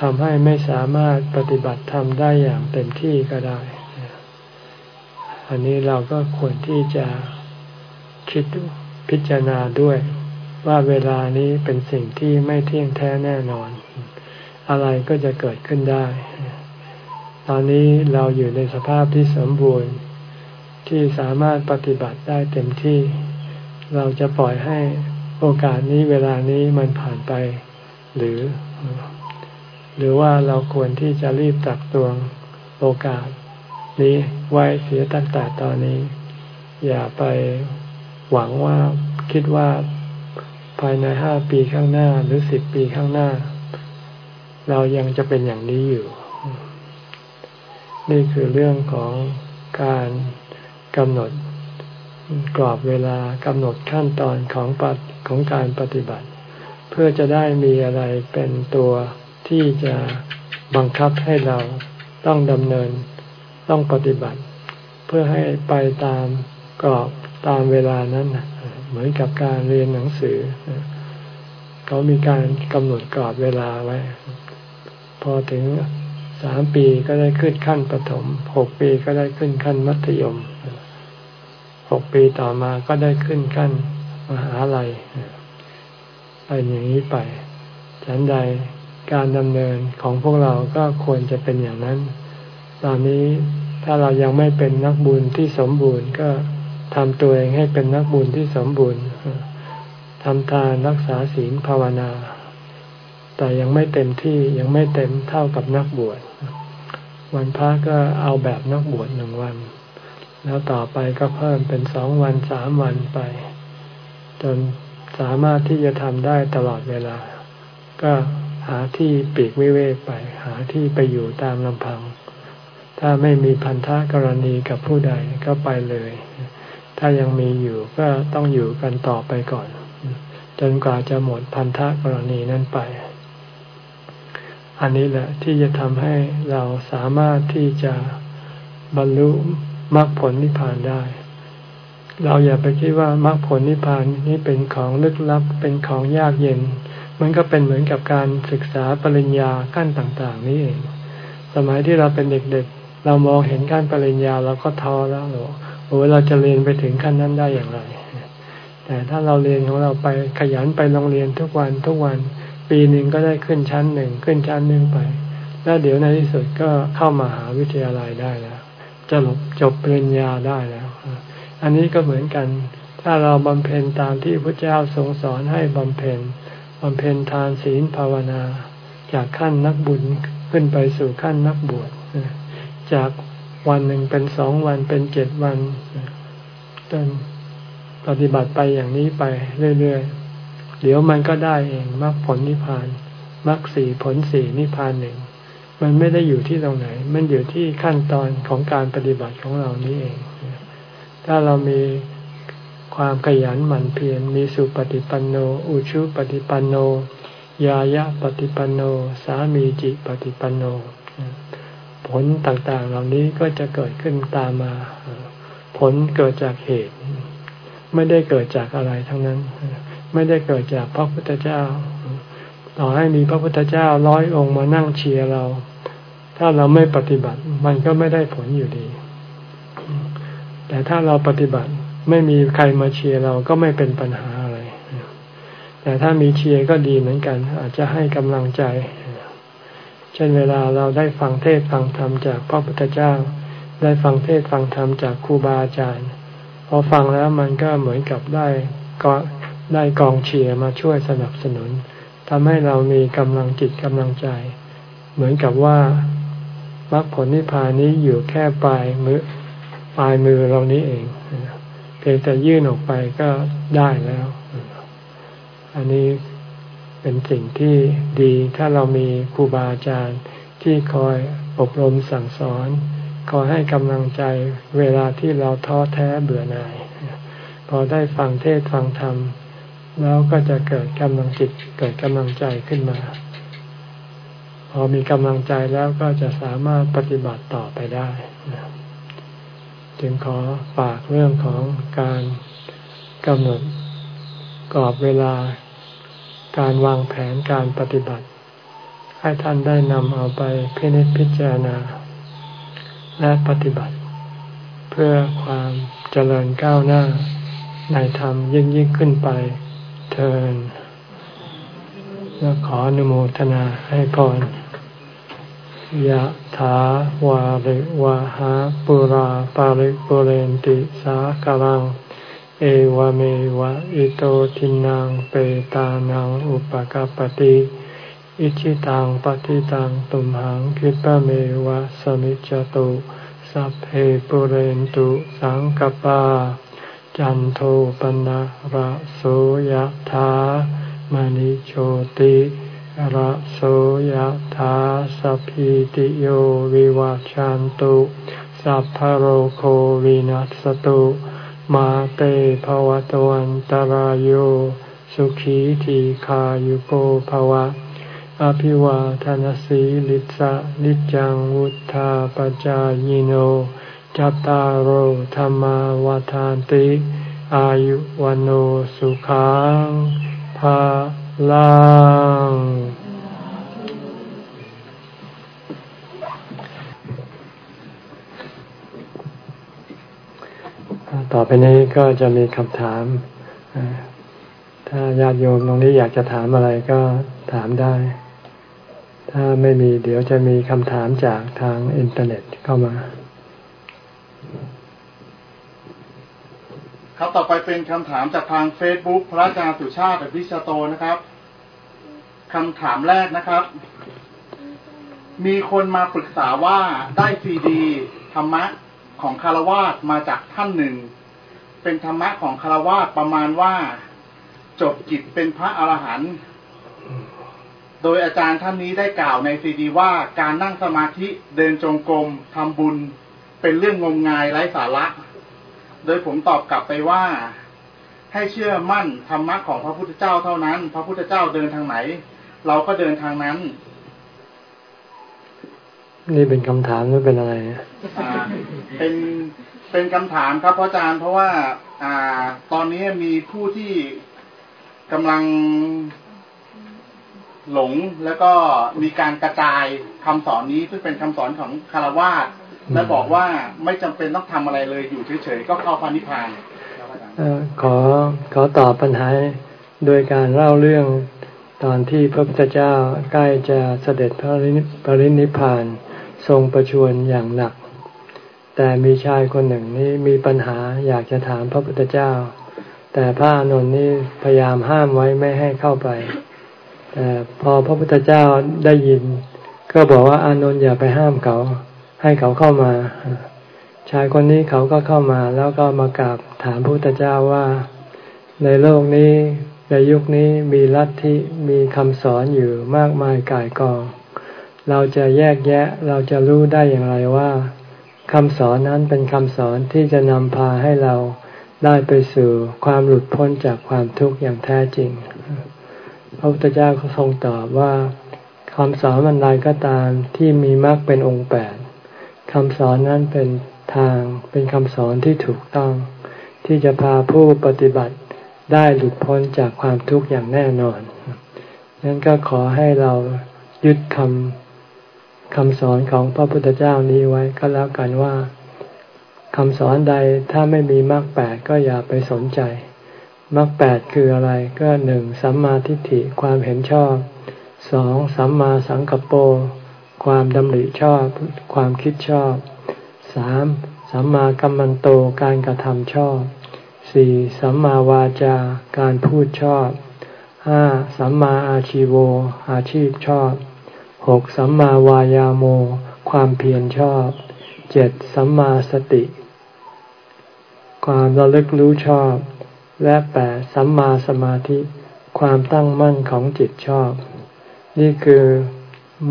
[SPEAKER 1] ทำให้ไม่สามารถปฏิบัติธรรมได้อย่างเต็มที่ก็ได้ อันนี้เราก็ควรที่จะคิดพิจารณาด้วยว่าเวลานี้เป็นสิ่งที่ไม่เที่ยงแท้แน่นอน อะไรก็จะเกิดขึ้นได้ ตอนนี้เราอยู่ในสภาพที่สมบูรณ์ที่สามารถปฏิบัติได้เต็มที่ เราจะปล่อยให้โอกาสนี้เวลานี้มันผ่านไป หรือ หรือว่าเราควรที่จะรีบตักตวงโอกาส นี้ไว้เสียตั้งแต่ตอนนี้ อย่าไปหวังว่าคิดว่าภายในห้าปีข้างหน้าหรือสิบปีข้างหน้า เรายังจะเป็นอย่างนี้อยู่ นี่คือเรื่องของการกำหนดกรอบเวลากำหนดขั้นตอนของปของการปฏิบัติ เพื่อจะได้มีอะไรเป็นตัว ที่จะบังคับให้เราต้องดำเนินต้องปฏิบัติ เพื่อให้ไปตามกรอบตามเวลานั้น เหมือนกับการเรียนหนังสือ เขามีการกำหนดกรอบเวลาไว้ พอถึงสามปีก็ได้ขึ้นขั้นประถมหกปีก็ได้ขึ้นขั้นมัธยมหกปีต่อมาก็ได้ขึ้นขั้นมหาลัยไปอย่างนี้ไปฉันใด การดำเนินของพวกเราก็ควรจะเป็นอย่างนั้น ตอนนี้ถ้าเรายังไม่เป็นนักบุญที่สมบูรณ์ก็ทำตัวเองให้เป็นนักบุญที่สมบูรณ์ทำทานรักษาศีลภาวนา แต่ยังไม่เต็มที่ยังไม่เต็มเท่ากับนักบวช วันพระก็เอาแบบนักบวชหนึ่งวัน แล้วต่อไปก็เพิ่มเป็นสองวันสามวันไป จนสามารถที่จะทำได้ตลอดเวลา ก็ หาที่ปีกวิเวกไป หาที่ไปอยู่ตามลำพัง ถ้าไม่มีพันธะกรณีกับผู้ใดก็ไปเลย ถ้ายังมีอยู่ก็ต้องอยู่กันต่อไปก่อน จนกว่าจะหมดพันธะกรณีนั้นไป อันนี้แหละที่จะทำให้เราสามารถที่จะบรรลุมรรคผลนิพพานได้ เราอย่าไปคิดว่ามรรคผลนิพพานนี้เป็นของลึกลับเป็นของยากเย็น มันก็เป็นเหมือนกับการศึกษาปริญญาขั้นต่างๆ นี่เอง สมัยที่เราเป็นเด็กๆ เรามองเห็นขั้นปริญญาเราก็ท้อแล้วหรอโอ้เราจะเรียนไปถึงขั้นนั้นได้อย่างไร แต่ถ้าเราเรียนของเราไปขยันไปโรงเรียนทุกวันทุกวัน ปีหนึ่งก็ได้ขึ้นชั้นหนึ่งขึ้นชั้นหนึ่งไป แล้วเดี๋ยวในที่สุดก็เข้ามาหาวิทยาลัยได้แล้วจะหลบจบปริญญาได้แล้ว อันนี้ก็เหมือนกัน ถ้าเราบำเพ็ญตามที่พระเจ้าทรงสอนให้บำเพ็ญ บำเพ็ญทานศีลภาวนา จากขั้นนักบุญขึ้นไปสู่ขั้นนักบวชจากวันหนึ่งเป็นสองวันเป็นเจ็ดวันจนปฏิบัติไปอย่างนี้ไปเรื่อยๆ เดี๋ยวมันก็ได้เองมรรคผลนิพพานมรรคสี่ผลสี่นิพพานหนึ่งมันไม่ได้อยู่ที่ตรงไหน มันอยู่ที่ขั้นตอนของการปฏิบัติของเรานี้เอง ถ้าเรามี ความขยันหมั่นเพียรมีสุปฏิปันโน อุชุปฏิปันโน ยายะปฏิปันโน สามีจิปฏิปันโน ผลต่างๆเหล่านี้ก็จะเกิดขึ้นตามมา ผลเกิดจากเหตุ ไม่ได้เกิดจากอะไรทั้งนั้น ไม่ได้เกิดจากพระพุทธเจ้า ต่อให้มีพระพุทธเจ้าร้อยองค์มานั่งเชียร์เรา ถ้าเราไม่ปฏิบัติมันก็ไม่ได้ผลอยู่ดี แต่ถ้าเราปฏิบัติ ไม่มีใครมาเชียร์เราก็ไม่เป็นปัญหาอะไร แต่ถ้ามีเชียร์ก็ดีเหมือนกัน อาจจะให้กำลังใจ เช่นเวลาเราได้ฟังเทศฟังธรรมจากพระพุทธเจ้า ได้ฟังเทศฟังธรรมจากครูบาอาจารย์ พอฟังแล้วมันก็เหมือนกับได้ก็ได้กองเชียร์มาช่วยสนับสนุนทำให้เรามีกำลังจิตกำลังใจ เหมือนกับว่ามรรคผลนิพพานนี้อยู่แค่ปลายมือปลายมือเรานี้เอง เพียงแต่ยื่นออกไปก็ได้แล้ว อันนี้เป็นสิ่งที่ดีถ้าเรามีครูบาอาจารย์ที่คอยอบรมสั่งสอนขอให้กำลังใจเวลาที่เราท้อแท้เบื่อหน่าย พอได้ฟังเทศฟังธรรม แล้วก็จะเกิดกำลังจิตเกิดกำลังใจขึ้นมา พอมีกำลังใจแล้วก็จะสามารถปฏิบัติต่อไปได้ จึงขอฝากเรื่องของการกำหนดกรอบเวลา การวางแผนการปฏิบัติ ให้ท่านได้นำเอาไปพินิจพิจารณา และปฏิบัติ เพื่อความเจริญก้าวหน้า ในธรรมยิ่งยิ่งขึ้นไปเทินและขออนุโมทนาให้พร ยะถาวาริวะหาปุราปาริปุเรนติสากลัง เอวเมวะอิโตทินังเปตานังอุปกปติอิชิตังปฏิตังตุมหังคิปะเมวะสมิจจตุสัพเพปุเรนตุสังกปา จันโทปนะระโสยธามณิโชติ ระโสยธาสัพพิติโยวิวัจจันตุสัพพโรโควินัสตุมาเตภวตวันตารโยสุขีทีขายุโกภวะ อภิวาทานสีลิสะนิจังวุธาปจายโนจตารโหธรรมวาทานติ อายุวันโอสุขังภา ลังต่อไปนี้ก็จะมีคำถาม ถ้าญาติโยมตรงนี้อยากจะถามอะไรก็ถามได้ ถ้าไม่มีเดี๋ยวจะมีคำถามจากทางอินเทอร์เน็ตเข้ามา
[SPEAKER 2] ครับต่อไปเป็นคำถามจากทางเฟซบุ๊กพระอาจารย์สุชาติอภิชาโตนะครับ คำถามแรกนะครับ มีคนมาปรึกษาว่าได้ซีดีธรรมะของฆราวาสมาจากท่านหนึ่ง เป็นธรรมะของฆราวาสประมาณว่า จบกิจเป็นพระอรหันต์โดยอาจารย์ท่านนี้ได้กล่าวในซีดีว่าการนั่งสมาธิเดินจงกรมทำบุญ เป็นเรื่องงมงายไร้สาระ โดยผมตอบกลับไปว่า ให้เชื่อมั่นธรรมะของพระพุทธเจ้าเท่านั้น พระพุทธเจ้าเดินทางไหน เราก็เดินทางนั้น
[SPEAKER 1] นี่เป็นคำถามหรือเป็นอะไร
[SPEAKER 2] เป็นเป็นคำถามครับพระอาจารย์เพราะว่า อ่า ตอนนี้มีผู้ที่กำลังหลงแล้วก็มีการกระจายคำสอนนี้ซึ่งเป็นคำสอนของคารวาสและบอกว่าไม่จำเป็นต้องทำอะไรเลยอยู่เฉยๆก็เข้าพานิพาน
[SPEAKER 1] ขอขอตอบปัญหาโดยการเล่าเรื่อง ตอนที่พระพุทธเจ้าใกล้จะเสด็จพระรินิพานทรงประชวรอย่างหนัก แต่มีชายคนหนึ่งนี่มีปัญหาอยากจะถามพระพุทธเจ้า แต่พระอนุนนี่พยายามห้ามไว้ไม่ให้เข้าไป แต่พอพระพุทธเจ้าได้ยิน ก็บอกว่าอานนท์อย่าไปห้ามเขา ให้เขาเข้ามา ชายคนนี้เขาก็เข้ามาแล้วก็มากราบถามพระพุทธเจ้าว่าในโลกนี้ ในยุคนี้มีลัทธิมีคำสอนอยู่มากมายกายกอง เราจะแยกแยะเราจะรู้ได้อย่างไรว่าคำสอนนั้นเป็นคำสอนที่จะนำพาให้เราได้ไปสู่ความหลุดพ้นจากความทุกข์อย่างแท้จริง พระพุทธเจ้าก็ทรงตอบว่าคำสอนมันใดก็ตามที่มีมรรคเป็นองค์แปดคำสอนนั้นเป็นทางเป็นคำสอนที่ถูกต้อง ที่จะพาผู้ปฏิบัติ ได้หลุดพ้นจากความทุกข์อย่างแน่นอนนั้นก็ขอให้เรายึดคำคำสอนของพระพุทธเจ้านี้ไว้ก็แล้วกันว่าคำสอนใดถ้าไม่มีมรรคแปดก็อย่าไปสนใจมรรคแปดคืออะไรก็หนึ่งสัมมาทิฏฐิความเห็นชอบสองสัมมาสังกปรความดำริชอบ ความคิดชอบสามสัมมากัมมันโตการกระทำชอบ สี่สัมมาวาจาการพูดชอบห้าสัมมาอาชีโว อาชีพชอบหกสัมมาวายาโม ความเพียรชอบเจ็ดสัมมาสติ ความระลึกรู้ชอบ และแปดสัมมาสมาธิ ความตั้งมั่นของจิตชอบ นี่คือ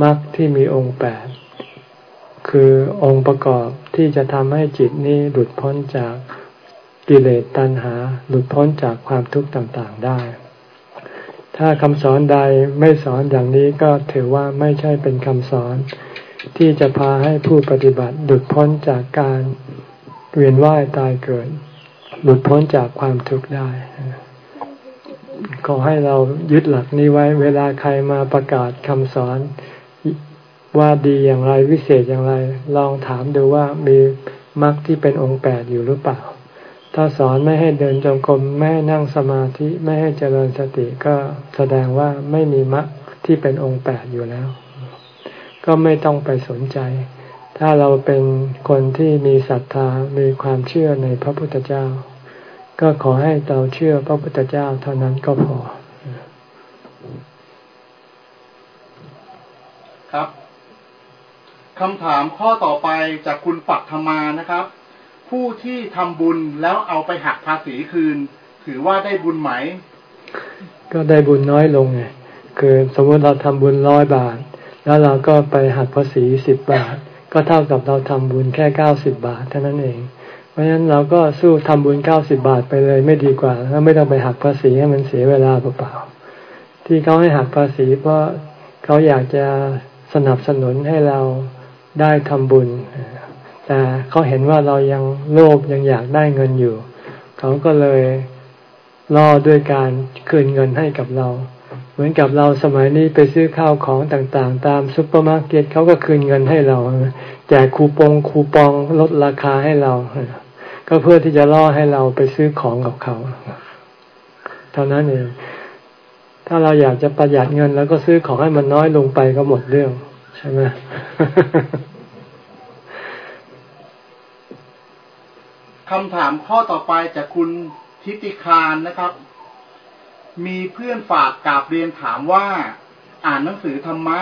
[SPEAKER 1] มรรคที่มีองค์แปดคือองค์ประกอบที่จะทำให้จิตนี้หลุดพ้นจาก กิเลสตัณหาหลุดพ้นจากความทุกข์ต่างๆได้ ถ้าคำสอนใดไม่สอนอย่างนี้ก็ถือว่าไม่ใช่เป็นคำสอน ที่จะพาให้ผู้ปฏิบัติหลุดพ้นจากการเวียนว่ายตายเกิด หลุดพ้นจากความทุกข์ได้ขอให้เรายึดหลักนี้ไว้ เวลาใครมาประกาศคำสอนว่าดีอย่างไรวิเศษอย่างไร ลองถามดูว่ามีมรรคที่เป็นองค์แปดอยู่หรือเปล่า ถ้าสอนไม่ให้เดินจงกรมไม่ให้นั่งสมาธิไม่ให้เจริญสติก็แสดงว่าไม่มีมรรคที่เป็นองค์แปดอยู่แล้ว ก็ไม่ต้องไปสนใจ ถ้าเราเป็นคนที่มีศรัทธามีความเชื่อในพระพุทธเจ้า ก็ขอให้เราเชื่อพระพุทธเจ้าเท่านั้นก็พอ
[SPEAKER 2] ครับคำถามข้อต่อไปจากคุณปัทมานะครับ ผู้ที่ทำบุญแล้วเอาไปหักภาษีคืน ถือว่าได้บุญไหม
[SPEAKER 1] ก็ได้บุญน้อยลงไงคือสมมติเราทำบุญร้อยบาท แล้วเราก็ไปหักภาษีสิบบาท ก็เท่ากับเราทำบุญแค่เก้าสิบบาทเท่านั้นเอง เพราะฉะนั้นเราก็สู้ทำบุญเก้าสิบบาทไปเลยไม่ดีกว่าแล้วไม่ต้องไปหักภาษีให้มันเสียเวลาเปล่าๆที่เขาให้หักภาษีเพราะเขาอยากจะสนับสนุนให้เราได้ทำบุญ แต่เขาเห็นว่าเรายังโลภยังอยากได้เงินอยู่ เขาก็เลยล่อด้วยการคืนเงินให้กับเรา เหมือนกับเราสมัยนี้ไปซื้อข้าวของต่างๆ ตามซุปเปอร์มาร์เก็ตเขาก็คืนเงินให้เราแจกคูปองคูปองลดราคาให้เรา ก็เพื่อที่จะล่อให้เราไปซื้อของกับเขา เท่านั้นเองถ้าเราอยากจะประหยัดเงิน แล้วก็ซื้อของให้มันน้อยลงไปก็หมดเรื่อง ใช่ไหม
[SPEAKER 2] คำถามข้อต่อไปจากคุณทิติคารนะครับ มีเพื่อนฝากกราบเรียนถามว่า อ่านหนังสือธรรมะ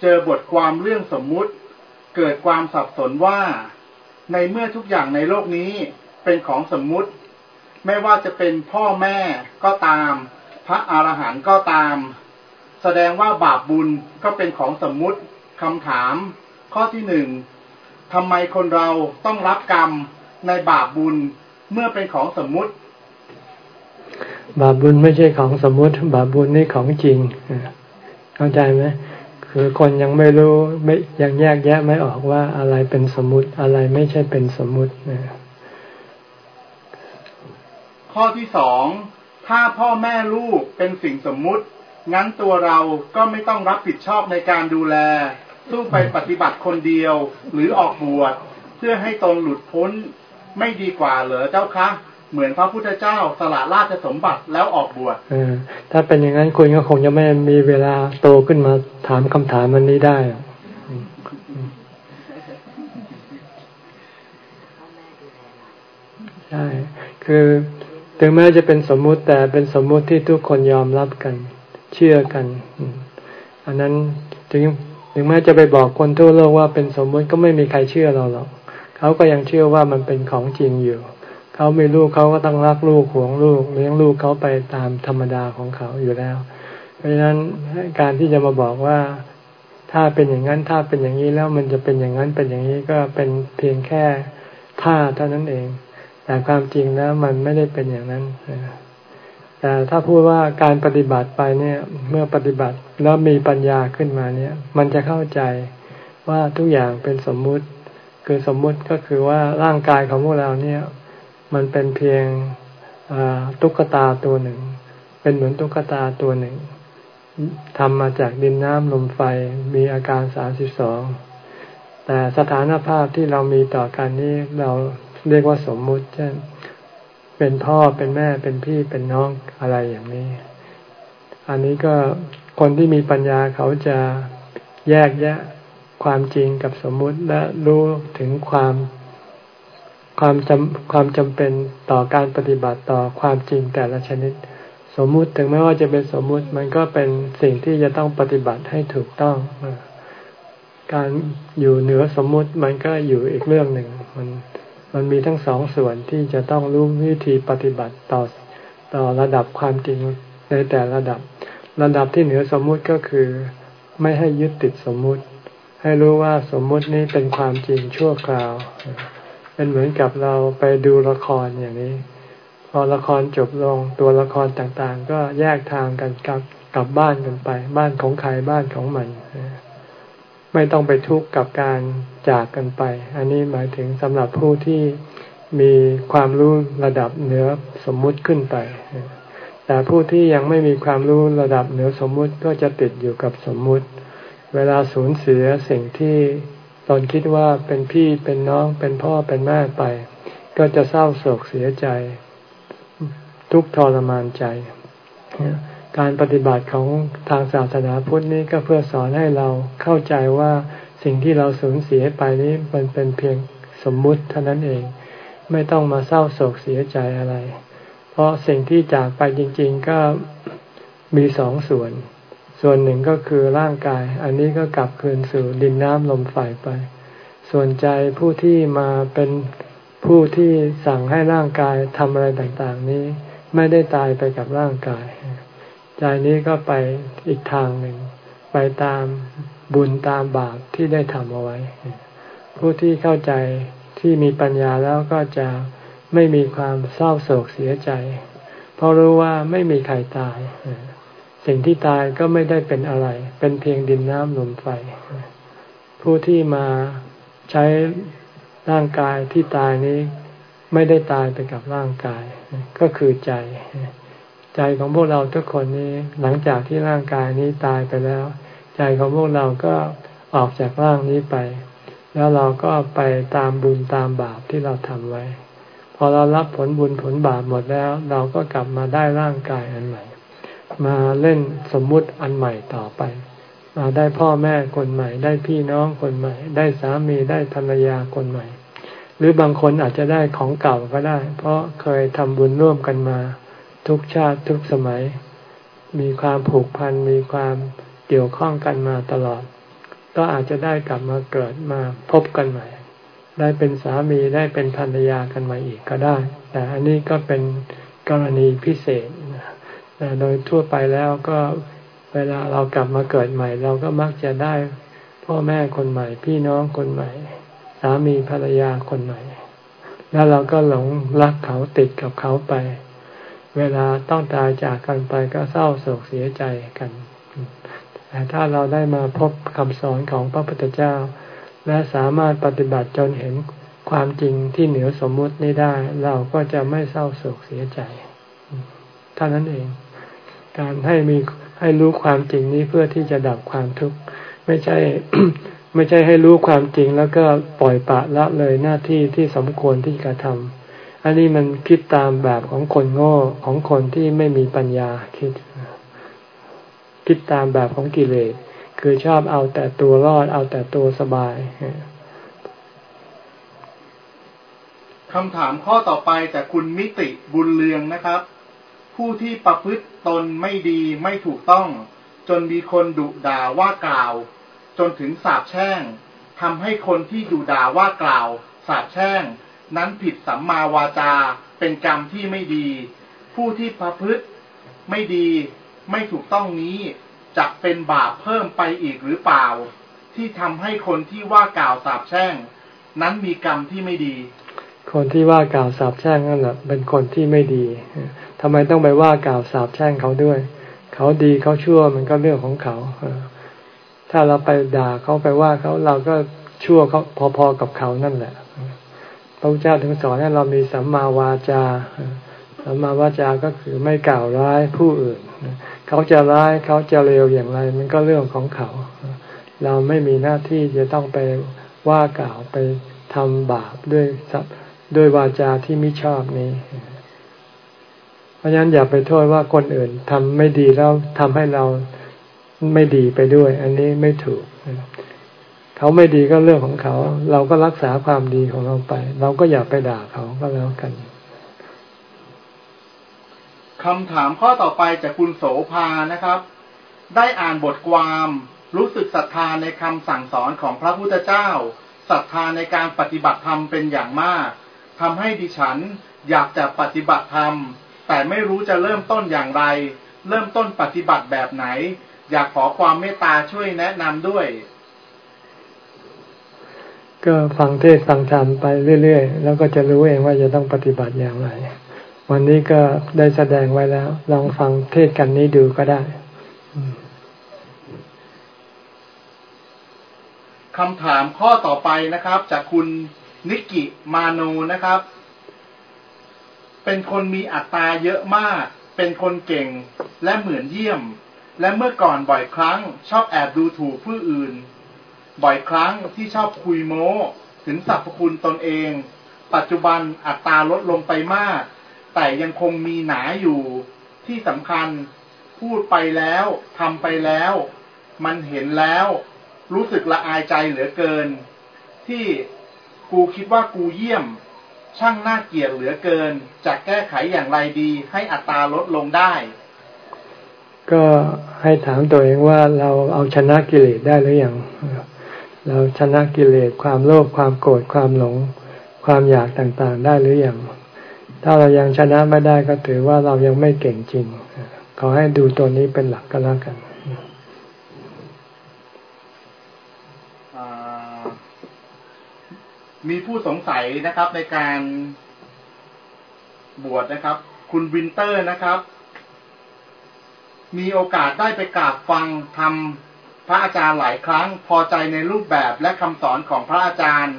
[SPEAKER 2] เจอบทความเรื่องสมมุติ เกิดความสับสนว่า ในเมื่อทุกอย่างในโลกนี้เป็นของสมมุติ ไม่ว่าจะเป็นพ่อแม่ก็ตาม พระอรหันต์ก็ตาม แสดงว่าบาปบุญก็เป็นของสมมุติคำถาม ข้อที่หนึ่งทำไมคนเราต้องรับกรรม ในบาปบุญเมื่อเป็นของสมมุติ
[SPEAKER 1] บาปบุญไม่ใช่ของสมมุติ บาปบุญนี่ของจริงเข้าใจไหมคือคนยังไม่รู้ไม่ยังแยกแยะไม่ออกว่าอะไรเป็นสมมุติอะไรไม่ใช่เป็นสมมุติ
[SPEAKER 2] ข้อที่สองถ้าพ่อแม่ลูกเป็นสิ่งสมมุติ งั้นตัวเราก็ไม่ต้องรับผิดชอบในการดูแล สู้ไปปฏิบัติคนเดียว หรือออกบวชเพื่อให้ตนหลุดพ้น ไม่ดีกว่าเหรอเจ้าคะ เหมือนพระพุทธเจ้าสละราชสมบัติแล้วออกบวช
[SPEAKER 1] ถ้าเป็นอย่างนั้นคุณก็คงจะไม่มีเวลาโตขึ้นมาถามคำถามมันนี้ได้ใช่คือถึงแม้จะเป็นสมมุติแต่เป็นสมมุติที่ทุกคนยอมรับกัน เชื่อกัน อันนั้นถึงถึงแม้จะไปบอกคนทั่วโลกว่าเป็นสมมุติก็ไม่มีใครเชื่อเราหรอก เขาก็ยังเชื่อว่ามันเป็นของจริงอยู่ เขามีลูกเขาก็ต้องรักลูกหวงลูกเลี้ยงลูกเขาไปตามธรรมดาของเขาอยู่แล้ว เพราะฉะนั้นการที่จะมาบอกว่าถ้าเป็นอย่างนั้นถ้าเป็นอย่างนี้แล้วมันจะเป็นอย่างนั้นเป็นอย่างนี้ก็เป็นเพียงแค่ท่าเท่านั้นเอง แต่ความจริงแล้วมันไม่ได้เป็นอย่างนั้นแต่ถ้าพูดว่าการปฏิบัติไปเนี่ยเมื่อปฏิบัติแล้วมีปัญญาขึ้นมาเนี่ย มันจะเข้าใจว่าทุกอย่างเป็นสมมุติ คือสมมุติก็คือว่าร่างกายของพวกเราเนี่ย มันเป็นเพียงตุ๊กตาตัวหนึ่ง เป็นเหมือนตุ๊กตาตัวหนึ่งทำมาจากดินน้ำลมไฟมีอาการสามสิบสองแต่สถานภาพที่เรามีต่อกันนี้เราเรียกว่าสมมุติเช่นเป็นพ่อเป็นแม่เป็นพี่เป็นน้องอะไรอย่างนี้ อันนี้ก็คนที่มีปัญญาเขาจะแยกแยะ ความจริงกับสมมุติและรู้ถึงความความจำความจำเป็นต่อการปฏิบัติต่อความจริงแต่ละชนิด สมมุติถึงแม้ว่าจะเป็นสมมุติมันก็เป็นสิ่งที่จะต้องปฏิบัติให้ถูกต้อง การอยู่เหนือสมมุติมันก็อยู่อีกเรื่องหนึ่ง มันมันมีทั้งสองส่วนที่จะต้องรู้วิธีปฏิบัติต่อต่อระดับความจริงในแต่ระดับ ระดับที่เหนือสมมุติก็คือ ไม่ให้ยึดติดสมมุติ ให้รู้ว่าสมมุตินี้เป็นความจริงชั่วคราว เป็นเหมือนกับเราไปดูละครอย่างนี้ พอละครจบลงตัวละครต่างๆ ก็แยกทางกันกลับกลับบ้านกันไป บ้านของใครบ้านของมันไม่ต้องไปทุกข์กับการจากกันไป อันนี้หมายถึงสำหรับผู้ที่มีความรู้ระดับเหนือสมมุติขึ้นไป แต่ผู้ที่ยังไม่มีความรู้ระดับเหนือสมมุติก็จะติดอยู่กับสมมุติ เวลาสูญเสียสิ่งที่ตนคิดว่าเป็นพี่เป็นน้องเป็นพ่อเป็นแม่ไป ก็จะเศร้าโศกเสียใจ ทุกทรมานใจ การปฏิบัติของทางศาสนาพุทธนี้ก็เพื่อสอนให้เราเข้าใจว่าสิ่งที่เราสูญเสียไปนี้มันเป็นเพียงสมมุติเท่านั้นเอง ไม่ต้องมาเศร้าโศกเสียใจอะไร เพราะสิ่งที่จากไปจริง ๆก็มีสองส่วน ส่วนหนึ่งก็คือร่างกาย อันนี้ก็กลับคืนสู่ดินน้ำลมไฟไป ส่วนใจผู้ที่มาเป็นผู้ที่สั่งให้ร่างกายทำอะไรต่างๆ นี้ไม่ได้ตายไปกับร่างกาย ใจนี้ก็ไปอีกทางหนึ่ง ไปตามบุญตามบาปที่ได้ทำเอาไว้ ผู้ที่เข้าใจที่มีปัญญาแล้วก็จะไม่มีความเศร้าโศกเสียใจ เพราะรู้ว่าไม่มีใครตาย สิ่งที่ตายก็ไม่ได้เป็นอะไร เป็นเพียงดินน้ำลมไฟ ผู้ที่มาใช้ร่างกายที่ตายนี้ไม่ได้ตายไปกับร่างกาย ก็คือใจ ใจของพวกเราทุกคนนี้หลังจากที่ร่างกายนี้ตายไปแล้ว ใจของพวกเราก็ออกจากร่างนี้ไป แล้วเราก็ไปตามบุญตามบาปที่เราทำไว้ พอเรารับผลบุญผลบาปหมดแล้ว เราก็กลับมาได้ร่างกายอันใหม่ มาเล่นสมมุติอันใหม่ต่อไป มาได้พ่อแม่คนใหม่ ได้พี่น้องคนใหม่ ได้สามีได้ภรรยาคนใหม่ หรือบางคนอาจจะได้ของเก่าก็ได้ เพราะเคยทำบุญร่วมกันมาทุกชาติทุกสมัย มีความผูกพันมีความเกี่ยวข้องกันมาตลอด ก็อาจจะได้กลับมาเกิดมาพบกันใหม่ ได้เป็นสามีได้เป็นภรรยากันใหม่อีกก็ได้ แต่อันนี้ก็เป็นกรณีพิเศษ แต่โดยทั่วไปแล้วก็เวลาเรากลับมาเกิดใหม่ เราก็มักจะได้พ่อแม่คนใหม่ พี่น้องคนใหม่ สามีภรรยาคนใหม่ แล้วเราก็หลงรักเขาติดกับเขาไป เวลาต้องตายจากกันไปก็เศร้าโศกเสียใจกันแต่ถ้าเราได้มาพบคำสอนของพระพุทธเจ้า และสามารถปฏิบัติจนเห็นความจริงที่เหนือสมมุตินี้ได้ เราก็จะไม่เศร้าโศกเสียใจเท่านั้นเอง การให้มีให้รู้ความจริงนี้เพื่อที่จะดับความทุกข์ไม่ใช่ ไม่ใช่ให้รู้ความจริงแล้วก็ปล่อยปะละเลยหน้าที่ที่สมควรที่จะทำอันนี้มันคิดตามแบบของคนโง่ของคนที่ไม่มีปัญญาคิด คิดตามแบบของกิเลสคือชอบเอาแต่ตัวรอดเอาแต่ตัวสบาย
[SPEAKER 2] คำถามข้อต่อไปจากคุณมิติบุญเลืองนะครับ ผู้ที่ประพฤติตนไม่ดีไม่ถูกต้อง จนมีคนดุด่าว่ากล่าว จนถึงสาบแช่งทำให้คนที่ดุด่าว่ากล่าว สาบแช่ง นั้นผิดสัมมาวาจาเป็นกรรมที่ไม่ดี ผู้ที่ประพฤติไม่ดีไม่ถูกต้องนี้จะเป็นบาปเพิ่มไปอีกหรือเปล่า ที่ทำให้คนที่ว่ากล่าวสาบแช่ง นั้นมีกรรมที่ไม่ดี
[SPEAKER 1] คนที่ว่ากล่าวสาบแช่งนั่นแหละเป็นคนที่ไม่ดี ทำไมต้องไปว่ากล่าวสาบแช่งเขาด้วย เขาดีเขาชั่วมันก็เรื่องของเขาถ้าเราไปด่าเขาไปว่าเขาเราก็ชั่วเขาพอๆกับเขานั่นแหละพระเจ้าถึงสอนให้เรามีสัมมาวาจาสัมมาวาจาก็คือไม่กล่าวร้ายผู้อื่น เขาจะร้ายเขาจะเลวอย่างไร มันก็เรื่องของเขา เราไม่มีหน้าที่จะต้องไปว่ากล่าวไปทำบาปด้วยด้วยวาจาที่ไม่ชอบนี้ ราะฉะนั้นอย่าไปโทษว่าคนอื่นทำไม่ดีแล้วทำให้เราไม่ดีไปด้วย อันนี้ไม่ถูก เขาไม่ดีก็เรื่องของเขา เราก็รักษาความดีของเราไป เราก็อย่าไปด่าเขาก็แล้วกัน
[SPEAKER 2] คำถามข้อต่อไปจากคุณโสภานะครับ ได้อ่านบทความรู้สึกศรัทธาในคำสั่งสอนของพระพุทธเจ้าศรัทธาในการปฏิบัติธรรมเป็นอย่างมากทำให้ดิฉันอยากจะปฏิบัติธรรม แต่ไม่รู้จะเริ่มต้นอย่างไร เริ่มต้นปฏิบัติแบบไหน อยากขอความเมตตาช่วยแนะนำด้วย
[SPEAKER 1] ก็ฟังเทศฟังธรรมไปเรื่อยๆ แล้วก็จะรู้เองว่าจะต้องปฏิบัติอย่างไร วันนี้ก็ได้แสดงไว้แล้ว ลองฟังเทศกันนี้ดูก็ได้
[SPEAKER 2] คำถามข้อต่อไปนะครับ จากคุณนิกิมาโนนะครับ เป็นคนมีอัตราเยอะมาก เป็นคนเก่งและเหมือนเยี่ยม และเมื่อก่อนบ่อยครั้งชอบแอบดูถูกผู้อื่น บ่อยครั้งที่ชอบคุยโม้ ถึงสรรพคุณตนเอง ปัจจุบันอัตราลดลงไปมาก แต่ยังคงมีหนาอยู่ที่สำคัญพูดไปแล้วทำไปแล้ว มันเห็นแล้ว รู้สึกละอายใจเหลือเกิน ที่กูคิดว่ากูเยี่ยม ช่างน่าเกลียดเหลือเกินจะแก้ไขอย่างไรดี ให้อัตราลดลงได้
[SPEAKER 1] ก็ให้ถามตัวเองว่าเราเอาชนะกิเลสได้หรือยังเราชนะกิเลสความโลภความโกรธความหลง ความอยากต่างๆได้หรือยังถ้าเรายังชนะไม่ได้ก็ถือว่าเรายังไม่เก่งจริงขอให้ดูตัวนี้เป็นหลักก็แล้วกัน
[SPEAKER 2] มีผู้สงสัยนะครับในการบวชนะครับ คุณวินเตอร์นะครับ มีโอกาสได้ไปกราบฟังธรรมพระอาจารย์หลายครั้ง พอใจในรูปแบบและคำสอนของพระอาจารย์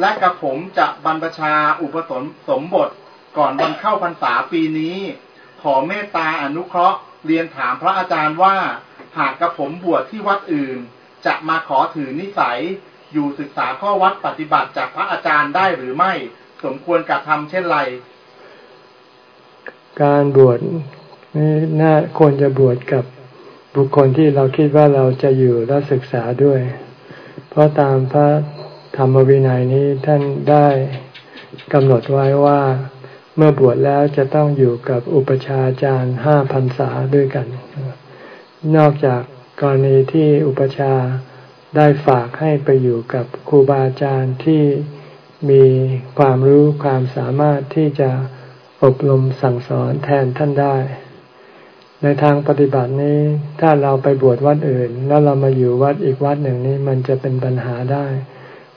[SPEAKER 2] และกระผมจะบรรพชาอุปสมสมบทก่อนวันเข้าพรรษาปีนี้ ขอเมตตาอนุเคราะห์ เรียนถามพระอาจารย์ว่า หากกระผมบวชที่วัดอื่น จะมาขอถือนิสัย อยู่ศึกษาข้อวัดปฏิบัติจากพระอาจารย์ได้หรือไม่ สมควรกระทำเช่นไร
[SPEAKER 1] การบวชนี่น่าควรจะบวชกับบุคคลที่เราคิดว่าเราจะอยู่และศึกษาด้วย เพราะตามพระธรรมวินัยนี้ท่านได้กำหนดไว้ว่าเมื่อบวชแล้วจะต้องอยู่กับอุปชาจารย์ห้าพันษาด้วยกัน นอกจากกรณีที่อุปชา ได้ฝากให้ไปอยู่กับครูบาอาจารย์ที่มีความรู้ความสามารถที่จะอบรมสั่งสอนแทนท่านได้ ในทางปฏิบัตินี้ถ้าเราไปบวชวัดอื่น แล้วเรามาอยู่วัดอีกวัดหนึ่งนี้มันจะเป็นปัญหาได้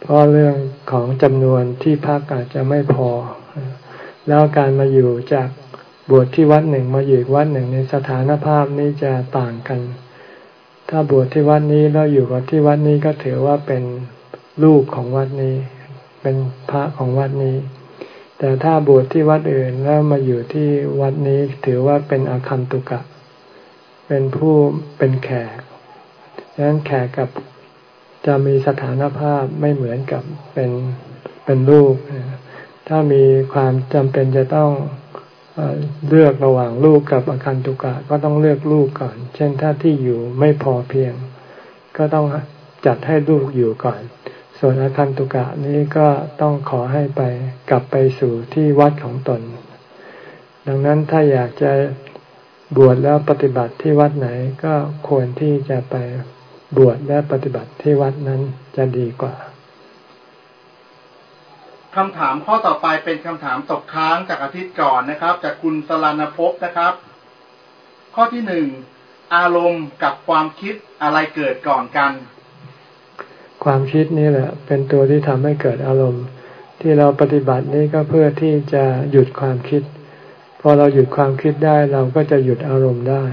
[SPEAKER 1] เพราะเรื่องของจำนวนที่พักอาจจะไม่พอ แล้วการมาอยู่จากบวชที่วัดหนึ่งมาอยู่วัดหนึ่งในสถานภาพนี้จะต่างกัน ถ้าบวชที่วัดนี้แล้วอยู่กับที่วัดนี้ก็ถือว่าเป็นลูกของวัดนี้ เป็นพระของวัดนี้ แต่ถ้าบวชที่วัดอื่นแล้วมาอยู่ที่วัดนี้ถือว่าเป็นอาคันตุกะ เป็นผู้เป็นแขกดังนั้นแขกกับจะมีสถานภาพไม่เหมือนกับเป็นเป็นลูก ถ้ามีความจำเป็นจะต้อง เลือกระหว่างลูกกับอาคันตุกะก็ต้องเลือกลูกก่อน เช่นถ้าที่อยู่ไม่พอเพียง ก็ต้องจัดให้ลูกอยู่ก่อน ส่วนอาคันตุกะนี้ก็ต้องขอให้ไปกลับไปสู่ที่วัดของตน ดังนั้นถ้าอยากจะบวชแล้วปฏิบัติที่วัดไหนก็ควรที่จะไปบวชและปฏิบัติที่วัดนั้นจะดีกว่า
[SPEAKER 2] คำถามข้อต่อไปเป็นคำถามตกค้างจากอาทิตย์ก่อนนะครับ จากคุณสลานภพนะครับ ข้อที่หนึ่งอารมณ์กับความคิดอะไรเกิดก่อนกัน
[SPEAKER 1] ความคิดนี่แหละ เป็นตัวที่ทำให้เกิดอารมณ์ ที่เราปฏิบัตินี้ก็เพื่อที่จะหยุดความคิด พอเราหยุดความคิดได้เราก็จะหยุดอารมณ์ได้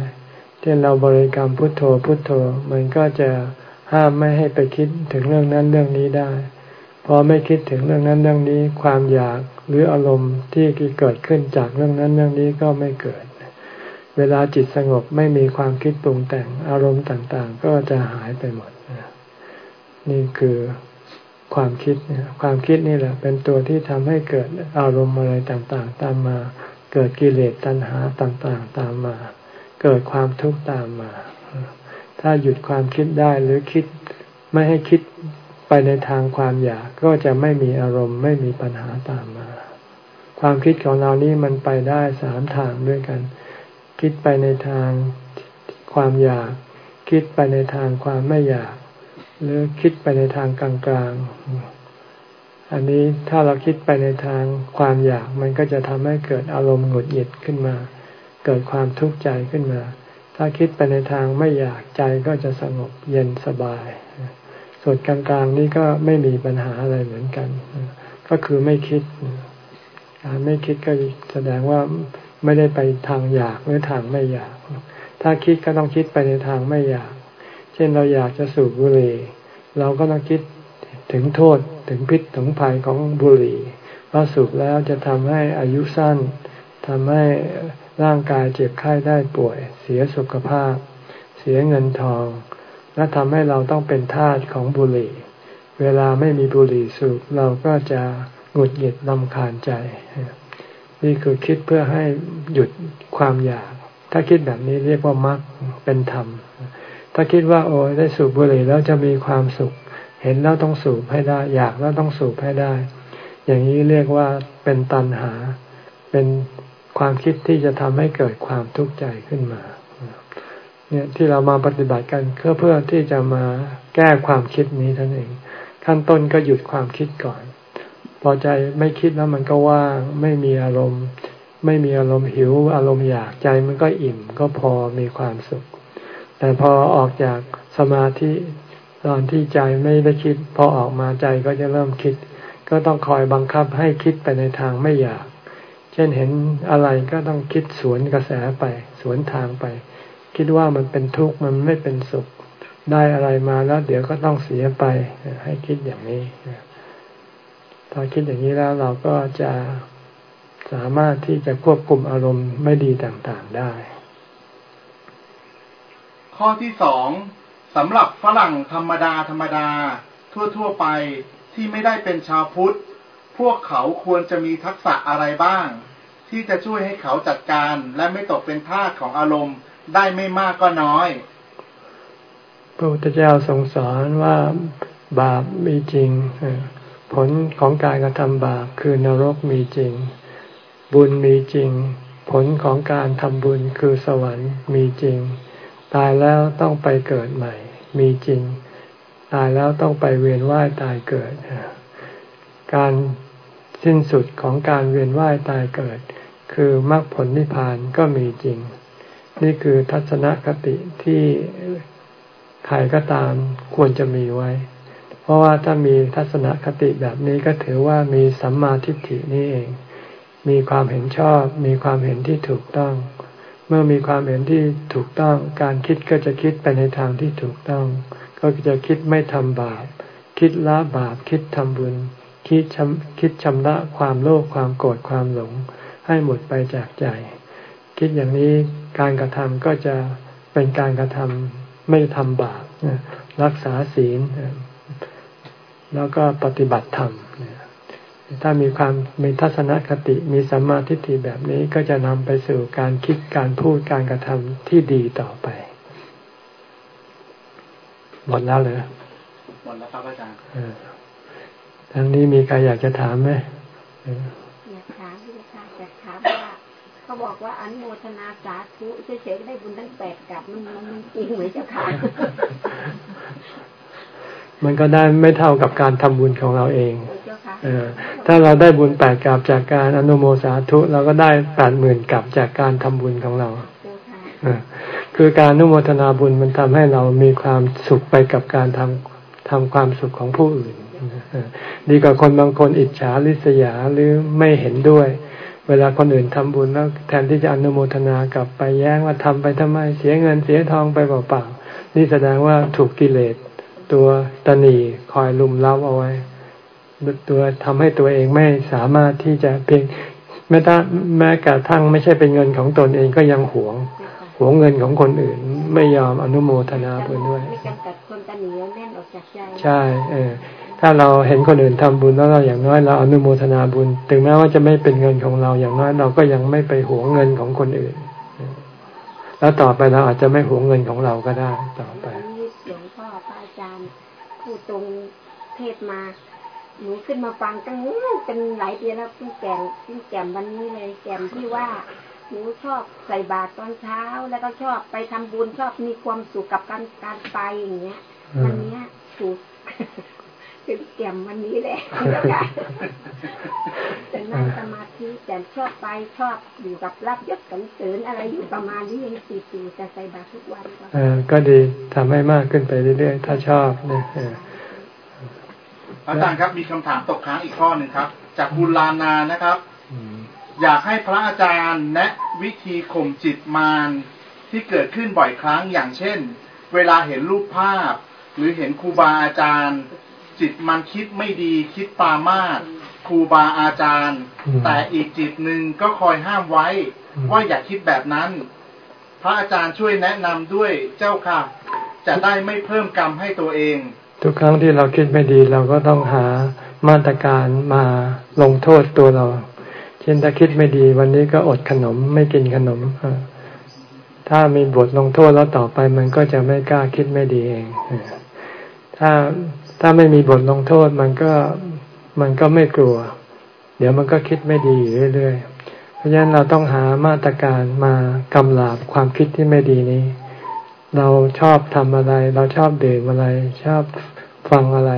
[SPEAKER 1] เช่นเราบริกรรมพุทโธพุทโธมันก็จะห้ามไม่ให้ไปคิดถึงเรื่องนั้นเรื่องนี้ได้ พอไม่คิดถึงเรื่องนั้นเรื่องนี้ ความอยากหรืออารมณ์ที่เกิดขึ้นจากเรื่องนั้นเรื่องนี้ก็ไม่เกิด เวลาจิตสงบไม่มีความคิดปรุงแต่งอารมณ์ต่างๆ ก็จะหายไปหมดนี่คือความคิดความคิดนี่แหละ เป็นตัวที่ทำให้เกิดอารมณ์อะไรต่างๆ ตามมา เกิดกิเลสตัณหาต่างๆ ตามมา เกิดความทุกข์ตามมา ถ้าหยุดความคิดได้หรือคิดไม่ให้คิด ไปในทางความอยากก็จะไม่มีอารมณ์ไม่มีปัญหาตามมา ความคิดของเรานี่มันไปได้สามทางด้วยกัน คิดไปในทางความอยาก คิดไปในทางความไม่อยาก หรือคิดไปในทางกลางๆ อันนี้ถ้าเราคิดไปในทางความอยากมันก็จะทำให้เกิดอารมณ์หงุดหงิดขึ้นมา เกิดความทุกข์ใจขึ้นมา ถ้าคิดไปในทางไม่อยากใจก็จะสงบเย็นสบาย ส่วนกลางๆ นี้ก็ไม่มีปัญหาอะไรเหมือนกัน ก็คือไม่คิดการไม่คิดก็แสดงว่าไม่ได้ไปทางอยากหรือทางไม่อยาก ถ้าคิดก็ต้องคิดไปในทางไม่อยาก เช่นเราอยากจะสูบบุหรี่ เราก็ต้องคิดถึงโทษถึงพิษถึงภัยของบุหรี่ว่าสูบแล้วจะทำให้อายุสั้นทำให้ร่างกายเจ็บไข้ได้ป่วย เสียสุขภาพ เสียเงินทอง และทำให้เราต้องเป็นทาสของบุหรี่ เวลาไม่มีบุหรี่สูบเราก็จะหงุดหงิดลำคาญใจ นี่คือคิดเพื่อให้หยุดความอยาก ถ้าคิดแบบนี้เรียกว่ามรรคเป็นธรรม ถ้าคิดว่าโอ้ได้สูบบุหรี่แล้วจะมีความสุข เห็นแล้วต้องสูบให้ได้ อยากแล้วต้องสูบให้ได้ อย่างนี้เรียกว่าเป็นตัณหา เป็นความคิดที่จะทำให้เกิดความทุกข์ใจขึ้นมา เนี่ยที่เรามาปฏิบัติกันเพื่อเพื่อที่จะมาแก้ความคิดนี้ท่านเอง ขั้นต้นก็หยุดความคิดก่อน พอใจไม่คิดแล้วมันก็ว่างไม่มีอารมณ์ ไม่มีอารมณ์หิว อารมณ์อยากใจมันก็อิ่มก็พอมีความสุข แต่พอออกจากสมาธิตอนที่ใจไม่ได้คิด พอออกมาใจก็จะเริ่มคิด ก็ต้องคอยบังคับให้คิดไปในทางไม่อยาก เช่นเห็นอะไรก็ต้องคิดสวนกระแสไป สวนทางไป คิดว่ามันเป็นทุกข์มันไม่เป็นสุขได้อะไรมาแล้วเดี๋ยวก็ต้องเสียไป ให้คิดอย่างนี้พอคิดอย่างนี้แล้วเราก็จะสามารถที่จะควบคุมอารมณ์ไม่ดีต่างๆได้
[SPEAKER 2] ข้อที่สองสำหรับฝรั่งธรรมดาธรรมดา ทั่วๆไปที่ไม่ได้เป็นชาวพุทธ พวกเขาควรจะมีทักษะอะไรบ้าง ที่จะช่วยให้เขาจัดการและไม่ตกเป็นทาสของอารมณ์ ได้ไม่มากก็น้อย
[SPEAKER 1] พระพุทธเจ้าทรงสอนว่าบาปมีจริง ผลของการกระทำบาปคือนรกมีจริง บุญมีจริง ผลของการทำบุญคือสวรรค์มีจริง ตายแล้วต้องไปเกิดใหม่ มีจริง ตายแล้วต้องไปเวียนว่ายตายเกิด การสิ้นสุดของการเวียนว่ายตายเกิด คือมรรคผลนิพพานก็มีจริง นี่คือทัศนคติที่ใครก็ตามควรจะมีไว้ เพราะว่าถ้ามีทัศนคติแบบนี้ก็ถือว่ามีสัมมาทิฏฐินี่เอง มีความเห็นชอบ มีความเห็นที่ถูกต้อง เมื่อมีความเห็นที่ถูกต้อง การคิดก็จะคิดไปในทางที่ถูกต้อง ก็จะคิดไม่ทำบาป คิดละบาป คิดทำบุญ คิดชำคิดชำระความโลภ ความโกรธ ความหลง ให้หมดไปจากใจ คิดอย่างนี้การกระทำก็จะเป็นการกระทำไม่ทำบาปรักษาศีล แล้วก็ปฏิบัติธรรมถ้ามีความมีทัศนคติมีสัมมาทิฏฐิแบบนี้ก็จะนำไปสู่การคิดการพูดการกระทำที่ดีต่อไป หมดแล้วเลย
[SPEAKER 2] หมดแล้วครับอาจารย์
[SPEAKER 1] ทั้งนี้มีใครอยากจะถามไหม
[SPEAKER 3] อยากถามพี่ค่ะอยากถามว่า เขาบอกว่าอนุโมทนาสาธุเฉยๆได้บุญทั้งแปดกับมันมันจริงไหมเจ้าค่ะ
[SPEAKER 1] มันก็ได้ไม่เท่ากับการทำบุญของเราเองถ้าเราได้บุญแปดกับจากการอนุโมสาธุเราก็ได้แปดหมื่นกับจากการทำบุญของเราคือการอนุโมทนาบุญมันทำให้เรามีความสุขไปกับการทำทำความสุขของผู้อื่นดีกว่าคนบางคนอิจฉาริษยาหรือไม่เห็นด้วย เวลาคนอื่นทำบุญแล้วแทนที่จะอนุโมทนากลับไปแย้งว่าทำไปทำไม เสียเงินเสียทองไปเปล่าๆนี่แสดงว่าถูกกิเลสตัวตนีคอยลุมเล้าเอาไว้ ตัวทำให้ตัวเองไม่สามารถที่จะเพียงแม้ถ้าแม้กระทั่งไม่ใช่เป็นเงินของตนเองก็ยังหวงหวงเงินของคนอื่น ไม่ยอมอนุโมทนาเพื่อนด้วยไม่จำกัดคนตนีแน่นออกจากใจใช่เออ ถ้าเราเห็นคนอื่นทำบุญแล้วเราอย่างน้อยเราอนุโมทนาบุญ ถึงแม้ว่าจะไม่เป็นเงินของเราอย่างน้อยเราก็ยังไม่ไปหวงเงินของคนอื่น แล้วต่อไปเราอาจจะไม่หวงเงินของเราก็ได้ต่อไป
[SPEAKER 3] หลวงพ่อพระอาจารย์ผู้ตรงเทศมาหนูขึ้นมาฟังตั้งเป็นหลายเดือนแล้วเพิ่งแก่เพิ่งแก่วันนี้เลยแก่ที่ว่าหนูชอบใส่บาตรตอนเช้า แล้วก็ชอบไปทำบุญชอบมีความสุขกับการการไปอย่างเงี้ยวันนี้ถูก เป็นแก่มวันนี้แหละจะนั่งสมาธิแต่ชอบไปชอบอยู่กับรับยศสันเสริญอะไรอยู่ประมาณนี้ยังติดอยู่จะใส่บาตรทุกวัน
[SPEAKER 1] เออก็ดีทำให้มากขึ้นไปเรื่อยๆ ถ้าชอบเนี่ย
[SPEAKER 2] อาจารย์ครับมีคำถามตกค้างอีกข้อหนึ่งครับ จากบุลานานะครับอยากให้พระอาจารย์แนะวิธีข่มจิตมารที่เกิดขึ้นบ่อยครั้งอย่างเช่น เวลาเห็นรูปภาพ หรือเห็นครูบาอาจารย์ จิตมันคิดไม่ดีคิดปามาสครูบาอาจารย์ แต่อีกจิตหนึ่งก็คอยห้ามไว้ ว่าอย่าคิดแบบนั้น พระอาจารย์ช่วยแนะนำด้วยเจ้าค่ะ จะได้ไม่เพิ่มกรรมให้ตัวเอง
[SPEAKER 1] ทุกครั้งที่เราคิดไม่ดีเราก็ต้องหามาตรการมาลงโทษตัวเราช่นถ้าคิดไม่ดีวันนี้ก็อดขนมไม่กินขนมถ้ามีบทลงโทษแล้วต่อไปมันก็จะไม่กล้าคิดไม่ดีเองถ้า ถ้าไม่มีบทลงโทษมันก็มันก็ไม่กลัว เดี๋ยวมันก็คิดไม่ดีอยู่เรื่อยๆ เพราะฉะนั้นเราต้องหามาตรการมากำลาบความคิดที่ไม่ดีนี้ เราชอบทำอะไร เราชอบดื่มอะไร ชอบฟังอะไร